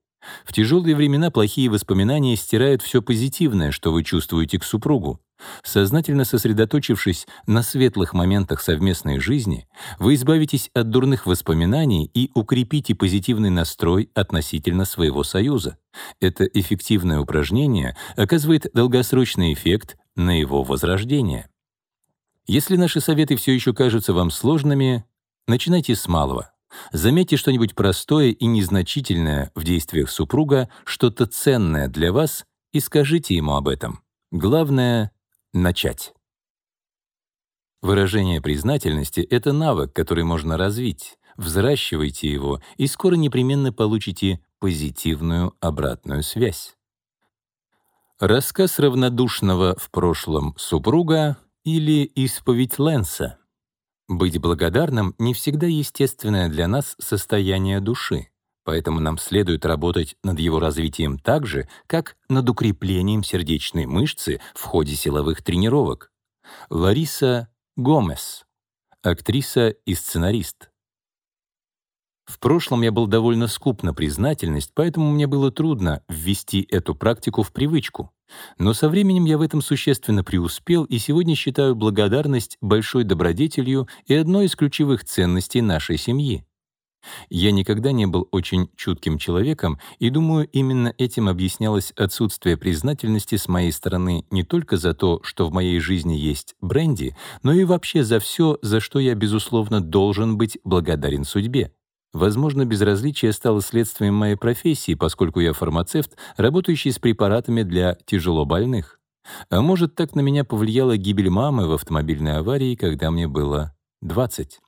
В тяжелые времена плохие воспоминания стирают все позитивное, что вы чувствуете к супругу. Сознательно сосредоточившись на светлых моментах совместной жизни, вы избавитесь от дурных воспоминаний и укрепите позитивный настрой относительно своего союза. Это эффективное упражнение оказывает долгосрочный эффект на его возрождение. Если наши советы все еще кажутся вам сложными, начинайте с малого. Заметьте что-нибудь простое и незначительное в действиях супруга, что-то ценное для вас, и скажите ему об этом. Главное — начать. Выражение признательности — это навык, который можно развить. Взращивайте его, и скоро непременно получите позитивную обратную связь. Рассказ равнодушного в прошлом супруга или исповедь Лэнса. Быть благодарным не всегда естественное для нас состояние души, поэтому нам следует работать над его развитием так же, как над укреплением сердечной мышцы в ходе силовых тренировок. Лариса Гомес, актриса и сценарист. В прошлом я был довольно скуп на признательность, поэтому мне было трудно ввести эту практику в привычку. Но со временем я в этом существенно преуспел и сегодня считаю благодарность большой добродетелью и одной из ключевых ценностей нашей семьи. Я никогда не был очень чутким человеком, и думаю, именно этим объяснялось отсутствие признательности с моей стороны не только за то, что в моей жизни есть бренди, но и вообще за все, за что я, безусловно, должен быть благодарен судьбе. Возможно, безразличие стало следствием моей профессии, поскольку я фармацевт, работающий с препаратами для тяжелобольных. А может, так на меня повлияла гибель мамы в автомобильной аварии, когда мне было 20.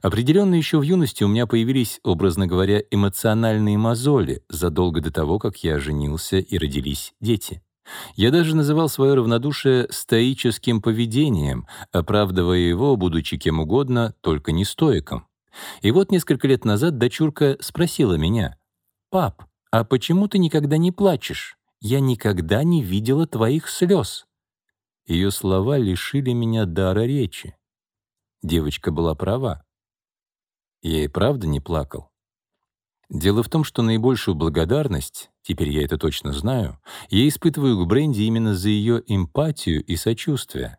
Определенно еще в юности у меня появились, образно говоря, эмоциональные мозоли задолго до того, как я женился и родились дети. Я даже называл свое равнодушие стоическим поведением, оправдывая его, будучи кем угодно, только не стоиком. И вот несколько лет назад дочурка спросила меня, «Пап, а почему ты никогда не плачешь? Я никогда не видела твоих слез». Ее слова лишили меня дара речи. Девочка была права. Я и правда не плакал. Дело в том, что наибольшую благодарность, теперь я это точно знаю, я испытываю к Бренди именно за ее эмпатию и сочувствие.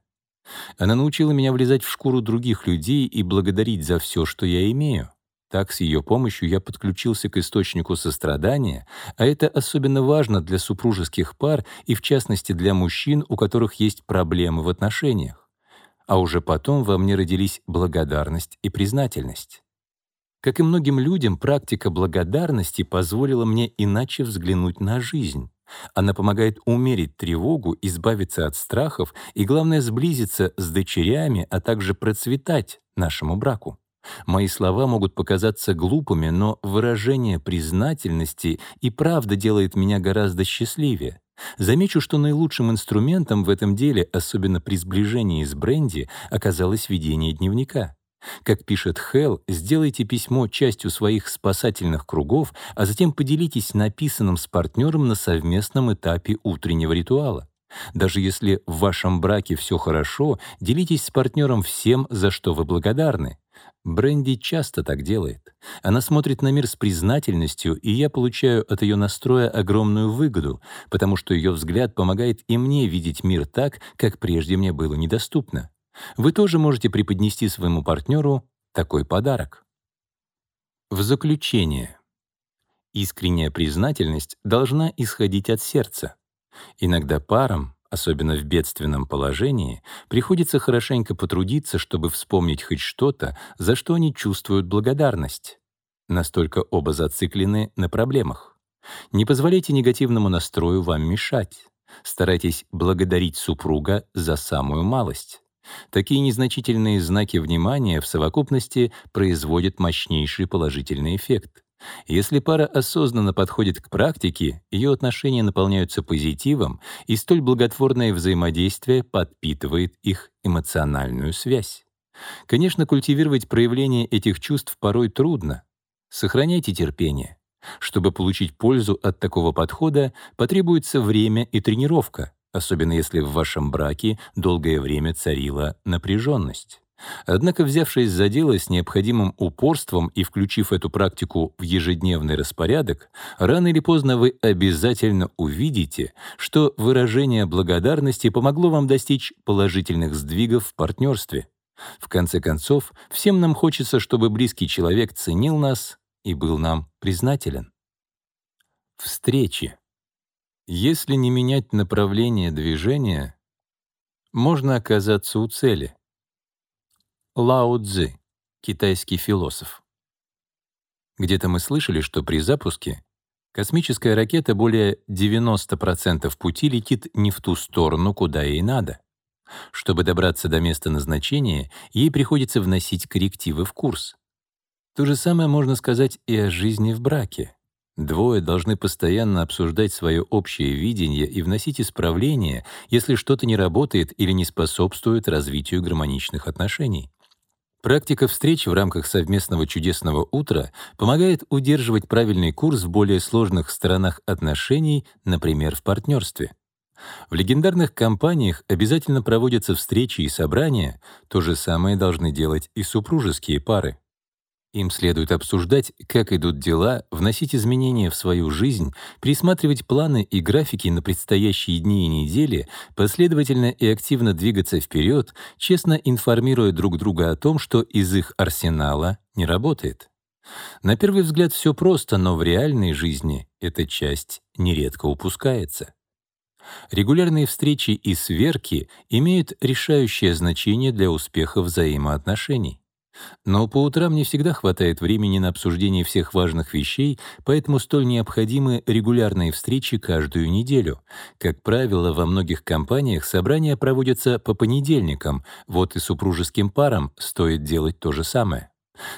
Она научила меня влезать в шкуру других людей и благодарить за все, что я имею. Так, с ее помощью я подключился к источнику сострадания, а это особенно важно для супружеских пар и, в частности, для мужчин, у которых есть проблемы в отношениях. А уже потом во мне родились благодарность и признательность. Как и многим людям, практика благодарности позволила мне иначе взглянуть на жизнь. Она помогает умерить тревогу, избавиться от страхов и, главное, сблизиться с дочерями, а также процветать нашему браку. Мои слова могут показаться глупыми, но выражение признательности и правда делает меня гораздо счастливее. Замечу, что наилучшим инструментом в этом деле, особенно при сближении с бренди, оказалось ведение дневника. Как пишет Хелл, сделайте письмо частью своих спасательных кругов, а затем поделитесь написанным с партнером на совместном этапе утреннего ритуала. Даже если в вашем браке все хорошо, делитесь с партнером всем, за что вы благодарны. Бренди часто так делает. Она смотрит на мир с признательностью, и я получаю от ее настроя огромную выгоду, потому что ее взгляд помогает и мне видеть мир так, как прежде мне было недоступно. Вы тоже можете преподнести своему партнеру такой подарок. В заключение. Искренняя признательность должна исходить от сердца. Иногда парам, особенно в бедственном положении, приходится хорошенько потрудиться, чтобы вспомнить хоть что-то, за что они чувствуют благодарность. Настолько оба зациклены на проблемах. Не позволяйте негативному настрою вам мешать. Старайтесь благодарить супруга за самую малость. Такие незначительные знаки внимания в совокупности производят мощнейший положительный эффект. Если пара осознанно подходит к практике, ее отношения наполняются позитивом, и столь благотворное взаимодействие подпитывает их эмоциональную связь. Конечно, культивировать проявление этих чувств порой трудно. Сохраняйте терпение. Чтобы получить пользу от такого подхода, потребуется время и тренировка, особенно если в вашем браке долгое время царила напряженность. Однако, взявшись за дело с необходимым упорством и включив эту практику в ежедневный распорядок, рано или поздно вы обязательно увидите, что выражение благодарности помогло вам достичь положительных сдвигов в партнерстве. В конце концов, всем нам хочется, чтобы близкий человек ценил нас и был нам признателен. Встречи. Если не менять направление движения, можно оказаться у цели — Лао Цзи, китайский философ. Где-то мы слышали, что при запуске космическая ракета более 90% пути летит не в ту сторону, куда ей надо. Чтобы добраться до места назначения, ей приходится вносить коррективы в курс. То же самое можно сказать и о жизни в браке. Двое должны постоянно обсуждать свое общее видение и вносить исправления, если что-то не работает или не способствует развитию гармоничных отношений. Практика встреч в рамках совместного чудесного утра помогает удерживать правильный курс в более сложных сторонах отношений, например, в партнерстве. В легендарных компаниях обязательно проводятся встречи и собрания, то же самое должны делать и супружеские пары. Им следует обсуждать, как идут дела, вносить изменения в свою жизнь, присматривать планы и графики на предстоящие дни и недели, последовательно и активно двигаться вперед, честно информируя друг друга о том, что из их арсенала не работает. На первый взгляд все просто, но в реальной жизни эта часть нередко упускается. Регулярные встречи и сверки имеют решающее значение для успеха взаимоотношений. Но по утрам не всегда хватает времени на обсуждение всех важных вещей, поэтому столь необходимы регулярные встречи каждую неделю. Как правило, во многих компаниях собрания проводятся по понедельникам, вот и супружеским парам стоит делать то же самое.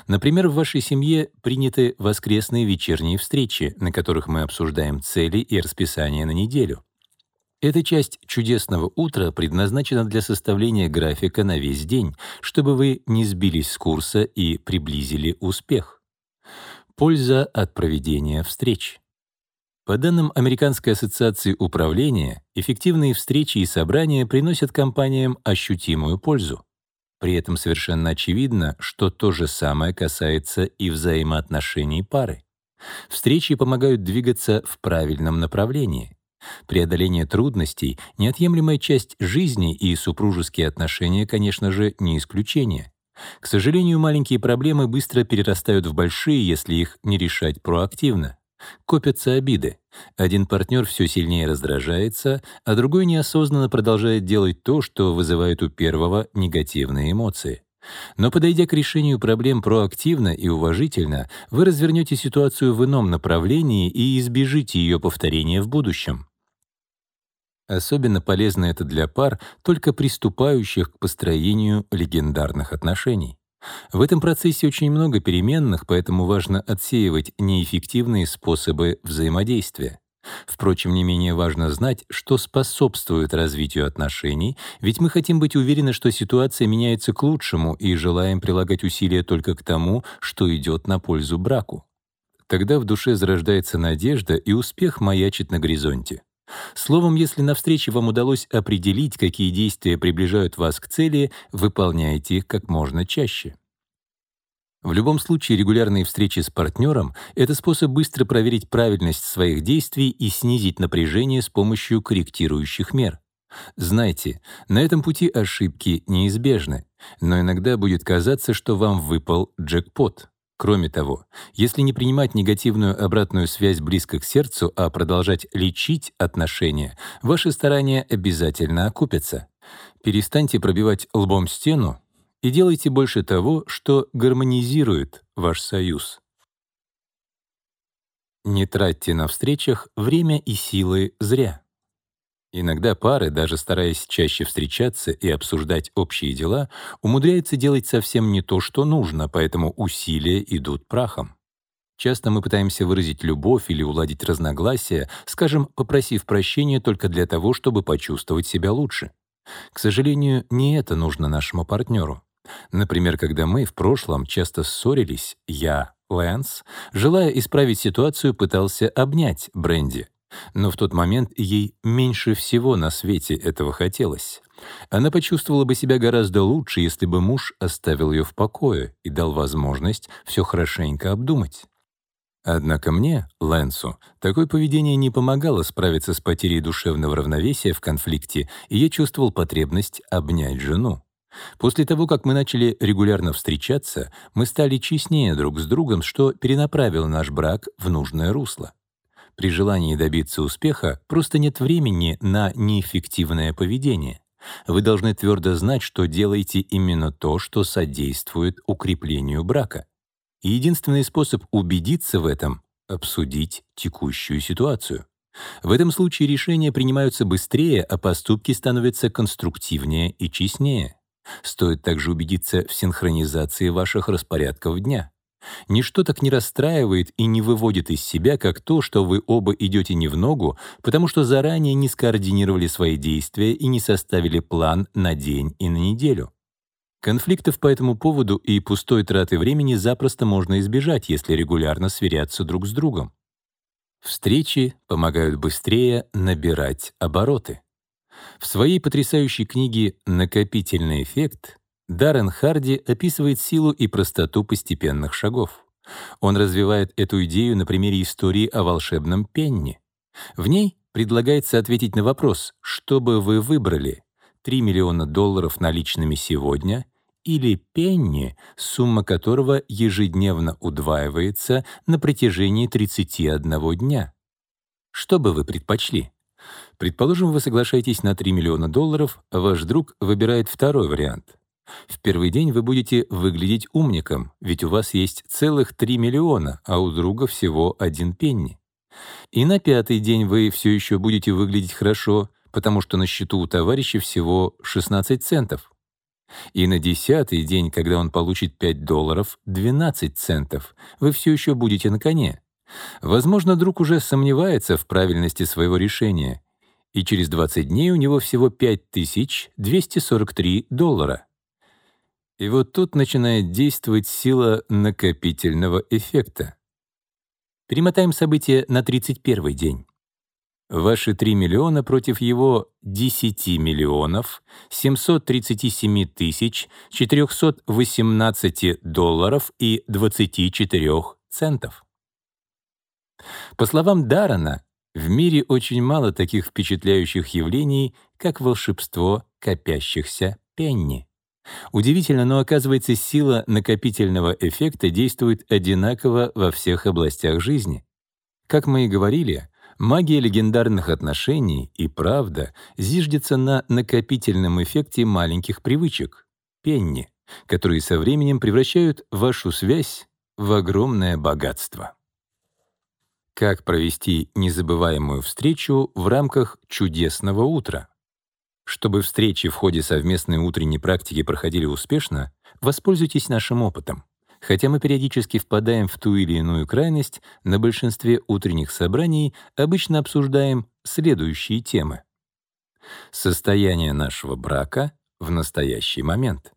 Например, в вашей семье приняты воскресные вечерние встречи, на которых мы обсуждаем цели и расписание на неделю. Эта часть чудесного утра предназначена для составления графика на весь день, чтобы вы не сбились с курса и приблизили успех. Польза от проведения встреч. По данным Американской ассоциации управления, эффективные встречи и собрания приносят компаниям ощутимую пользу. При этом совершенно очевидно, что то же самое касается и взаимоотношений пары. Встречи помогают двигаться в правильном направлении. Преодоление трудностей — неотъемлемая часть жизни, и супружеские отношения, конечно же, не исключение. К сожалению, маленькие проблемы быстро перерастают в большие, если их не решать проактивно. Копятся обиды. Один партнер все сильнее раздражается, а другой неосознанно продолжает делать то, что вызывает у первого негативные эмоции. Но подойдя к решению проблем проактивно и уважительно, вы развернете ситуацию в ином направлении и избежите ее повторения в будущем. Особенно полезно это для пар, только приступающих к построению легендарных отношений. В этом процессе очень много переменных, поэтому важно отсеивать неэффективные способы взаимодействия. Впрочем, не менее важно знать, что способствует развитию отношений, ведь мы хотим быть уверены, что ситуация меняется к лучшему и желаем прилагать усилия только к тому, что идет на пользу браку. Тогда в душе зарождается надежда, и успех маячит на горизонте. Словом, если на встрече вам удалось определить, какие действия приближают вас к цели, выполняйте их как можно чаще. В любом случае, регулярные встречи с партнером — это способ быстро проверить правильность своих действий и снизить напряжение с помощью корректирующих мер. Знайте, на этом пути ошибки неизбежны, но иногда будет казаться, что вам выпал джекпот. Кроме того, если не принимать негативную обратную связь близко к сердцу, а продолжать лечить отношения, ваши старания обязательно окупятся. Перестаньте пробивать лбом стену и делайте больше того, что гармонизирует ваш союз. Не тратьте на встречах время и силы зря. Иногда пары, даже стараясь чаще встречаться и обсуждать общие дела, умудряются делать совсем не то, что нужно, поэтому усилия идут прахом. Часто мы пытаемся выразить любовь или уладить разногласия, скажем, попросив прощения только для того, чтобы почувствовать себя лучше. К сожалению, не это нужно нашему партнеру. Например, когда мы в прошлом часто ссорились, я, Лэнс, желая исправить ситуацию, пытался обнять Бренди. Но в тот момент ей меньше всего на свете этого хотелось. Она почувствовала бы себя гораздо лучше, если бы муж оставил ее в покое и дал возможность все хорошенько обдумать. Однако мне, Лэнсу, такое поведение не помогало справиться с потерей душевного равновесия в конфликте, и я чувствовал потребность обнять жену. После того, как мы начали регулярно встречаться, мы стали честнее друг с другом, что перенаправило наш брак в нужное русло. При желании добиться успеха просто нет времени на неэффективное поведение. Вы должны твердо знать, что делаете именно то, что содействует укреплению брака. И единственный способ убедиться в этом — обсудить текущую ситуацию. В этом случае решения принимаются быстрее, а поступки становятся конструктивнее и честнее. Стоит также убедиться в синхронизации ваших распорядков дня. Ничто так не расстраивает и не выводит из себя, как то, что вы оба идете не в ногу, потому что заранее не скоординировали свои действия и не составили план на день и на неделю. Конфликтов по этому поводу и пустой траты времени запросто можно избежать, если регулярно сверяться друг с другом. Встречи помогают быстрее набирать обороты. В своей потрясающей книге «Накопительный эффект» Даррен Харди описывает силу и простоту постепенных шагов. Он развивает эту идею на примере истории о волшебном пенни. В ней предлагается ответить на вопрос, что бы вы выбрали — 3 миллиона долларов наличными сегодня или пенни, сумма которого ежедневно удваивается на протяжении 31 дня. Что бы вы предпочли? Предположим, вы соглашаетесь на 3 миллиона долларов, а ваш друг выбирает второй вариант. В первый день вы будете выглядеть умником, ведь у вас есть целых 3 миллиона, а у друга всего один пенни. И на пятый день вы все еще будете выглядеть хорошо, потому что на счету у товарища всего 16 центов. И на десятый день, когда он получит 5 долларов, 12 центов, вы все еще будете на коне. Возможно, друг уже сомневается в правильности своего решения, и через 20 дней у него всего 5243 доллара. И вот тут начинает действовать сила накопительного эффекта. Перемотаем события на 31 день. Ваши 3 миллиона против его 10 миллионов 737 тысяч 418 долларов и 24 центов. По словам Дарана, в мире очень мало таких впечатляющих явлений, как волшебство копящихся пенни. Удивительно, но оказывается, сила накопительного эффекта действует одинаково во всех областях жизни. Как мы и говорили, Магия легендарных отношений и правда зиждется на накопительном эффекте маленьких привычек — пенни, которые со временем превращают вашу связь в огромное богатство. Как провести незабываемую встречу в рамках чудесного утра? Чтобы встречи в ходе совместной утренней практики проходили успешно, воспользуйтесь нашим опытом. Хотя мы периодически впадаем в ту или иную крайность, на большинстве утренних собраний обычно обсуждаем следующие темы. Состояние нашего брака в настоящий момент.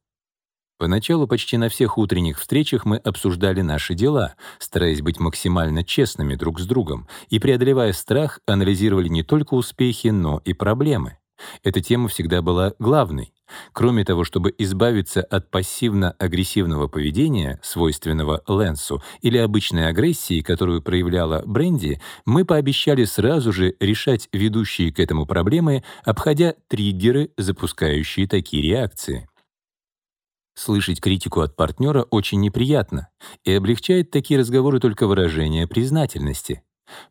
Поначалу почти на всех утренних встречах мы обсуждали наши дела, стараясь быть максимально честными друг с другом и, преодолевая страх, анализировали не только успехи, но и проблемы. Эта тема всегда была главной. Кроме того, чтобы избавиться от пассивно-агрессивного поведения, свойственного Лэнсу, или обычной агрессии, которую проявляла Бренди, мы пообещали сразу же решать ведущие к этому проблемы, обходя триггеры, запускающие такие реакции. Слышать критику от партнера очень неприятно и облегчает такие разговоры только выражение признательности.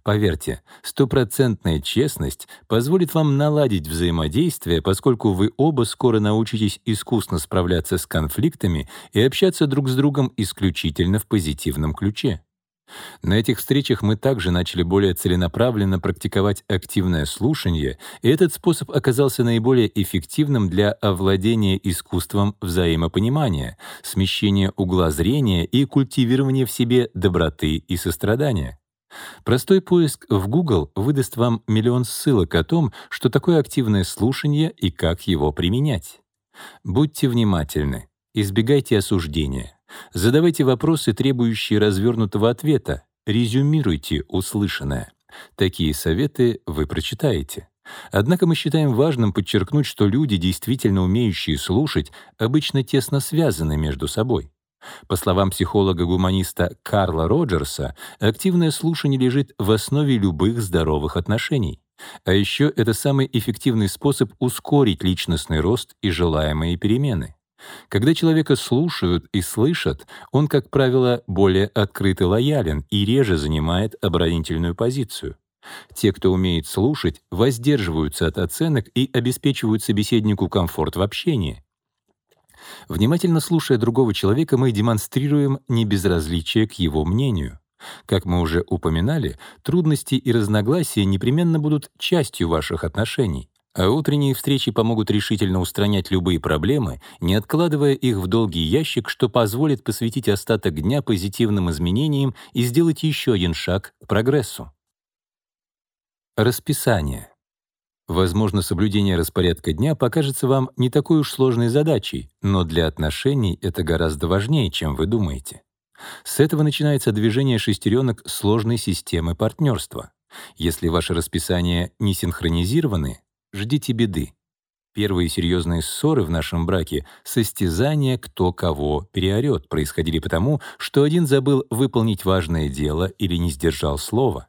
Поверьте, стопроцентная честность позволит вам наладить взаимодействие, поскольку вы оба скоро научитесь искусно справляться с конфликтами и общаться друг с другом исключительно в позитивном ключе. На этих встречах мы также начали более целенаправленно практиковать активное слушание, и этот способ оказался наиболее эффективным для овладения искусством взаимопонимания, смещения угла зрения и культивирования в себе доброты и сострадания. Простой поиск в Google выдаст вам миллион ссылок о том, что такое активное слушание и как его применять. Будьте внимательны, избегайте осуждения. Задавайте вопросы, требующие развернутого ответа. Резюмируйте услышанное. Такие советы вы прочитаете. Однако мы считаем важным подчеркнуть, что люди, действительно умеющие слушать, обычно тесно связаны между собой. По словам психолога-гуманиста Карла Роджерса, активное слушание лежит в основе любых здоровых отношений. А еще это самый эффективный способ ускорить личностный рост и желаемые перемены. Когда человека слушают и слышат, он, как правило, более открыт и лоялен и реже занимает оборонительную позицию. Те, кто умеет слушать, воздерживаются от оценок и обеспечивают собеседнику комфорт в общении. Внимательно слушая другого человека, мы демонстрируем небезразличие к его мнению. Как мы уже упоминали, трудности и разногласия непременно будут частью ваших отношений. А утренние встречи помогут решительно устранять любые проблемы, не откладывая их в долгий ящик, что позволит посвятить остаток дня позитивным изменениям и сделать еще один шаг к прогрессу. Расписание. Возможно, соблюдение распорядка дня покажется вам не такой уж сложной задачей, но для отношений это гораздо важнее, чем вы думаете. С этого начинается движение шестеренок сложной системы партнерства. Если ваши расписания не синхронизированы, ждите беды. Первые серьезные ссоры в нашем браке, состязания, кто кого переорет, происходили потому, что один забыл выполнить важное дело или не сдержал слова.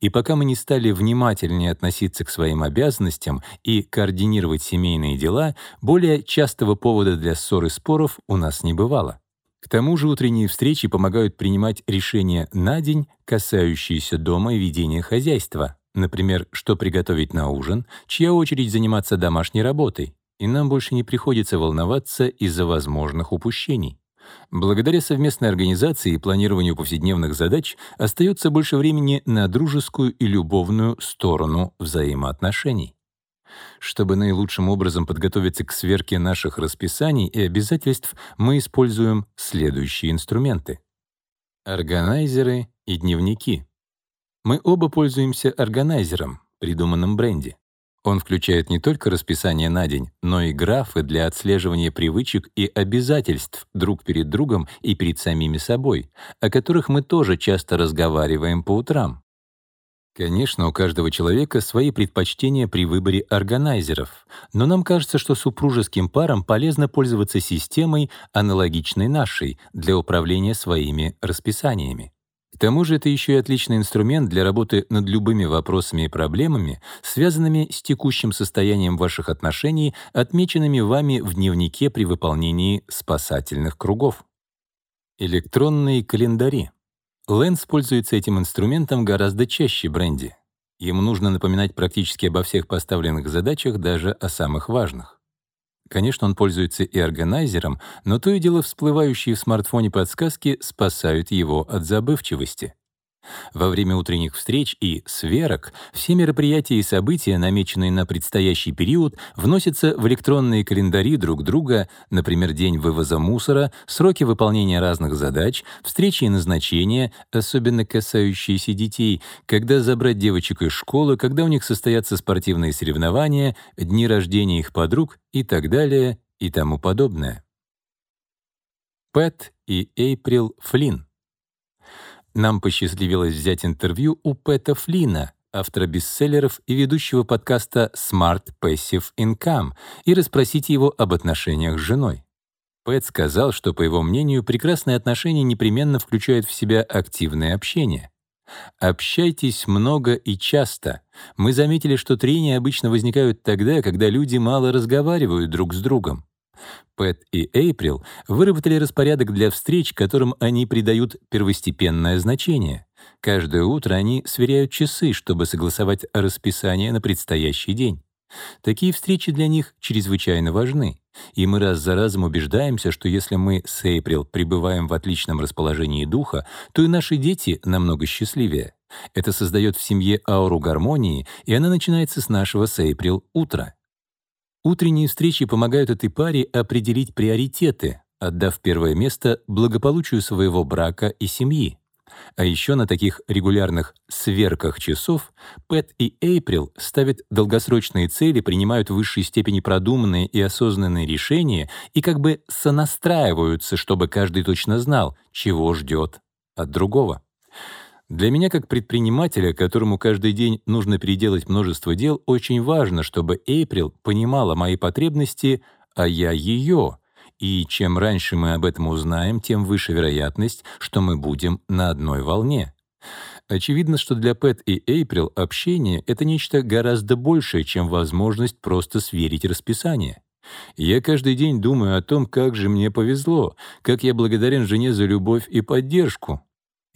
И пока мы не стали внимательнее относиться к своим обязанностям и координировать семейные дела, более частого повода для ссор и споров у нас не бывало. К тому же утренние встречи помогают принимать решения на день, касающиеся дома и ведения хозяйства, Например, что приготовить на ужин, чья очередь заниматься домашней работой, и нам больше не приходится волноваться из-за возможных упущений. Благодаря совместной организации и планированию повседневных задач остается больше времени на дружескую и любовную сторону взаимоотношений. Чтобы наилучшим образом подготовиться к сверке наших расписаний и обязательств, мы используем следующие инструменты. Органайзеры и дневники — мы оба пользуемся органайзером, придуманным бренди. Он включает не только расписание на день, но и графы для отслеживания привычек и обязательств друг перед другом и перед самими собой, о которых мы тоже часто разговариваем по утрам. Конечно, у каждого человека свои предпочтения при выборе органайзеров, но нам кажется, что супружеским парам полезно пользоваться системой, аналогичной нашей, для управления своими расписаниями. К тому же это еще и отличный инструмент для работы над любыми вопросами и проблемами, связанными с текущим состоянием ваших отношений, отмеченными вами в дневнике при выполнении спасательных кругов. Электронные календари. Лэнс пользуется этим инструментом гораздо чаще Бренди. Ему нужно напоминать практически обо всех поставленных задачах, даже о самых важных. Конечно, он пользуется и органайзером, но то и дело всплывающие в смартфоне подсказки спасают его от забывчивости. Во время утренних встреч и сверок все мероприятия и события, намеченные на предстоящий период, вносятся в электронные календари друг друга, например, день вывоза мусора, сроки выполнения разных задач, встречи и назначения, особенно касающиеся детей, когда забрать девочек из школы, когда у них состоятся спортивные соревнования, дни рождения их подруг и так далее и тому подобное. Пэт и Эйприл Флинн нам посчастливилось взять интервью у Пэта Флина, автора бестселлеров и ведущего подкаста Smart Passive Income, и расспросить его об отношениях с женой. Пэт сказал, что, по его мнению, прекрасные отношения непременно включают в себя активное общение. Общайтесь много и часто. Мы заметили, что трения обычно возникают тогда, когда люди мало разговаривают друг с другом. Пэт и Эйприл выработали распорядок для встреч, которым они придают первостепенное значение. Каждое утро они сверяют часы, чтобы согласовать расписание на предстоящий день. Такие встречи для них чрезвычайно важны, и мы раз за разом убеждаемся, что если мы с Эйприл пребываем в отличном расположении духа, то и наши дети намного счастливее. Это создает в семье ауру гармонии, и она начинается с нашего с Эйприл утра. Утренние встречи помогают этой паре определить приоритеты, отдав первое место благополучию своего брака и семьи. А еще на таких регулярных сверках часов Пэт и Эйприл ставят долгосрочные цели, принимают в высшей степени продуманные и осознанные решения и как бы сонастраиваются, чтобы каждый точно знал, чего ждет от другого. Для меня, как предпринимателя, которому каждый день нужно переделать множество дел, очень важно, чтобы Эйприл понимала мои потребности, а я ее, и чем раньше мы об этом узнаем, тем выше вероятность, что мы будем на одной волне. Очевидно, что для Пэт и Эйприл общение — это нечто гораздо большее, чем возможность просто сверить расписание. Я каждый день думаю о том, как же мне повезло, как я благодарен жене за любовь и поддержку.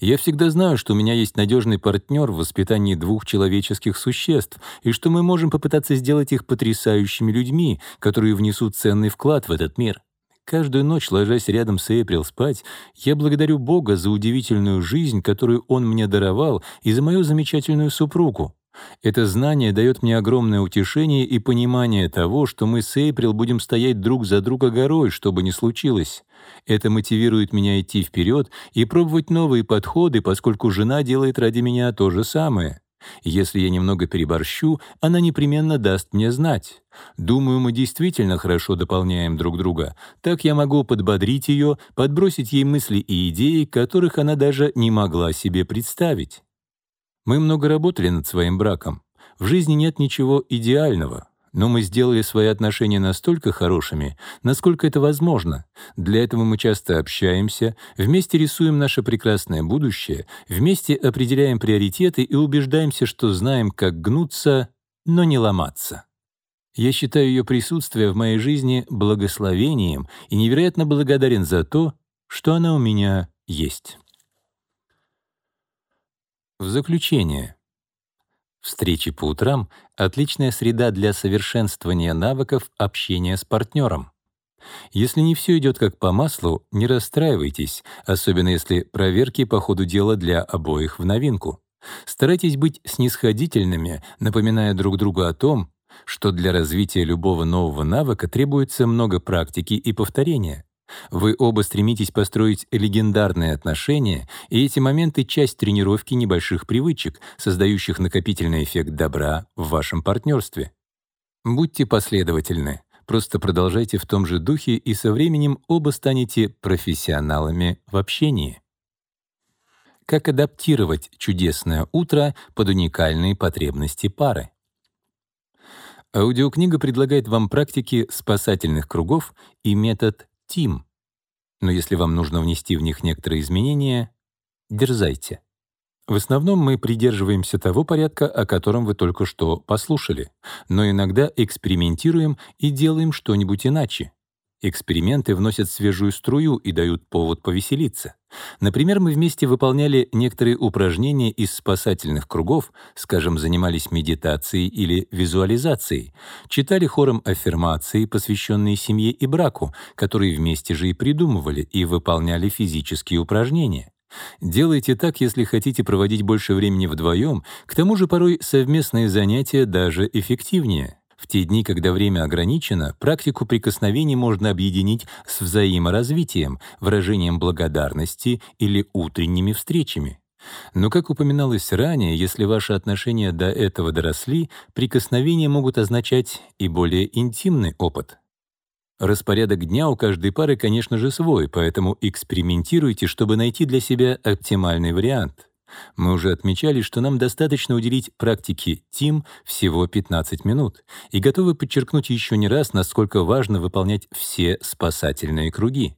Я всегда знаю, что у меня есть надежный партнер в воспитании двух человеческих существ, и что мы можем попытаться сделать их потрясающими людьми, которые внесут ценный вклад в этот мир. Каждую ночь, ложась рядом с Эйприл спать, я благодарю Бога за удивительную жизнь, которую Он мне даровал, и за мою замечательную супругу. Это знание дает мне огромное утешение и понимание того, что мы с Эйприл будем стоять друг за друга горой, что бы ни случилось. Это мотивирует меня идти вперед и пробовать новые подходы, поскольку жена делает ради меня то же самое. Если я немного переборщу, она непременно даст мне знать. Думаю, мы действительно хорошо дополняем друг друга. Так я могу подбодрить ее, подбросить ей мысли и идеи, которых она даже не могла себе представить. Мы много работали над своим браком. В жизни нет ничего идеального но мы сделали свои отношения настолько хорошими, насколько это возможно. Для этого мы часто общаемся, вместе рисуем наше прекрасное будущее, вместе определяем приоритеты и убеждаемся, что знаем, как гнуться, но не ломаться. Я считаю ее присутствие в моей жизни благословением и невероятно благодарен за то, что она у меня есть. В заключение. Встречи по утрам — отличная среда для совершенствования навыков общения с партнером. Если не все идет как по маслу, не расстраивайтесь, особенно если проверки по ходу дела для обоих в новинку. Старайтесь быть снисходительными, напоминая друг другу о том, что для развития любого нового навыка требуется много практики и повторения. Вы оба стремитесь построить легендарные отношения, и эти моменты — часть тренировки небольших привычек, создающих накопительный эффект добра в вашем партнерстве. Будьте последовательны, просто продолжайте в том же духе, и со временем оба станете профессионалами в общении. Как адаптировать чудесное утро под уникальные потребности пары? Аудиокнига предлагает вам практики спасательных кругов и метод Тим. Но если вам нужно внести в них некоторые изменения, дерзайте. В основном мы придерживаемся того порядка, о котором вы только что послушали, но иногда экспериментируем и делаем что-нибудь иначе. Эксперименты вносят свежую струю и дают повод повеселиться. Например, мы вместе выполняли некоторые упражнения из спасательных кругов, скажем, занимались медитацией или визуализацией, читали хором аффирмации, посвященные семье и браку, которые вместе же и придумывали, и выполняли физические упражнения. Делайте так, если хотите проводить больше времени вдвоем, к тому же порой совместные занятия даже эффективнее. В те дни, когда время ограничено, практику прикосновений можно объединить с взаиморазвитием, выражением благодарности или утренними встречами. Но, как упоминалось ранее, если ваши отношения до этого доросли, прикосновения могут означать и более интимный опыт. Распорядок дня у каждой пары, конечно же, свой, поэтому экспериментируйте, чтобы найти для себя оптимальный вариант. Мы уже отмечали, что нам достаточно уделить практике ТИМ всего 15 минут и готовы подчеркнуть еще не раз, насколько важно выполнять все спасательные круги.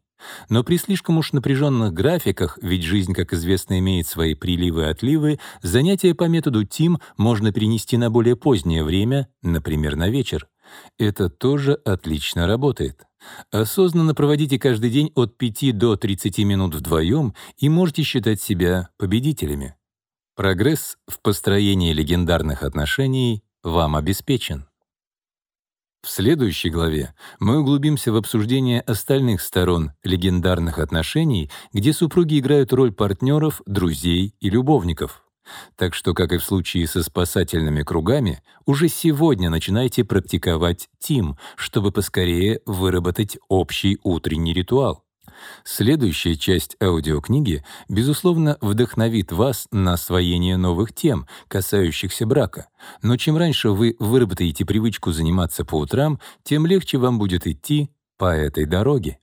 Но при слишком уж напряженных графиках, ведь жизнь, как известно, имеет свои приливы и отливы, занятия по методу ТИМ можно перенести на более позднее время, например, на вечер. Это тоже отлично работает. Осознанно проводите каждый день от 5 до 30 минут вдвоем и можете считать себя победителями. Прогресс в построении легендарных отношений вам обеспечен. В следующей главе мы углубимся в обсуждение остальных сторон легендарных отношений, где супруги играют роль партнеров, друзей и любовников. Так что, как и в случае со спасательными кругами, уже сегодня начинайте практиковать ТИМ, чтобы поскорее выработать общий утренний ритуал. Следующая часть аудиокниги, безусловно, вдохновит вас на освоение новых тем, касающихся брака. Но чем раньше вы выработаете привычку заниматься по утрам, тем легче вам будет идти по этой дороге.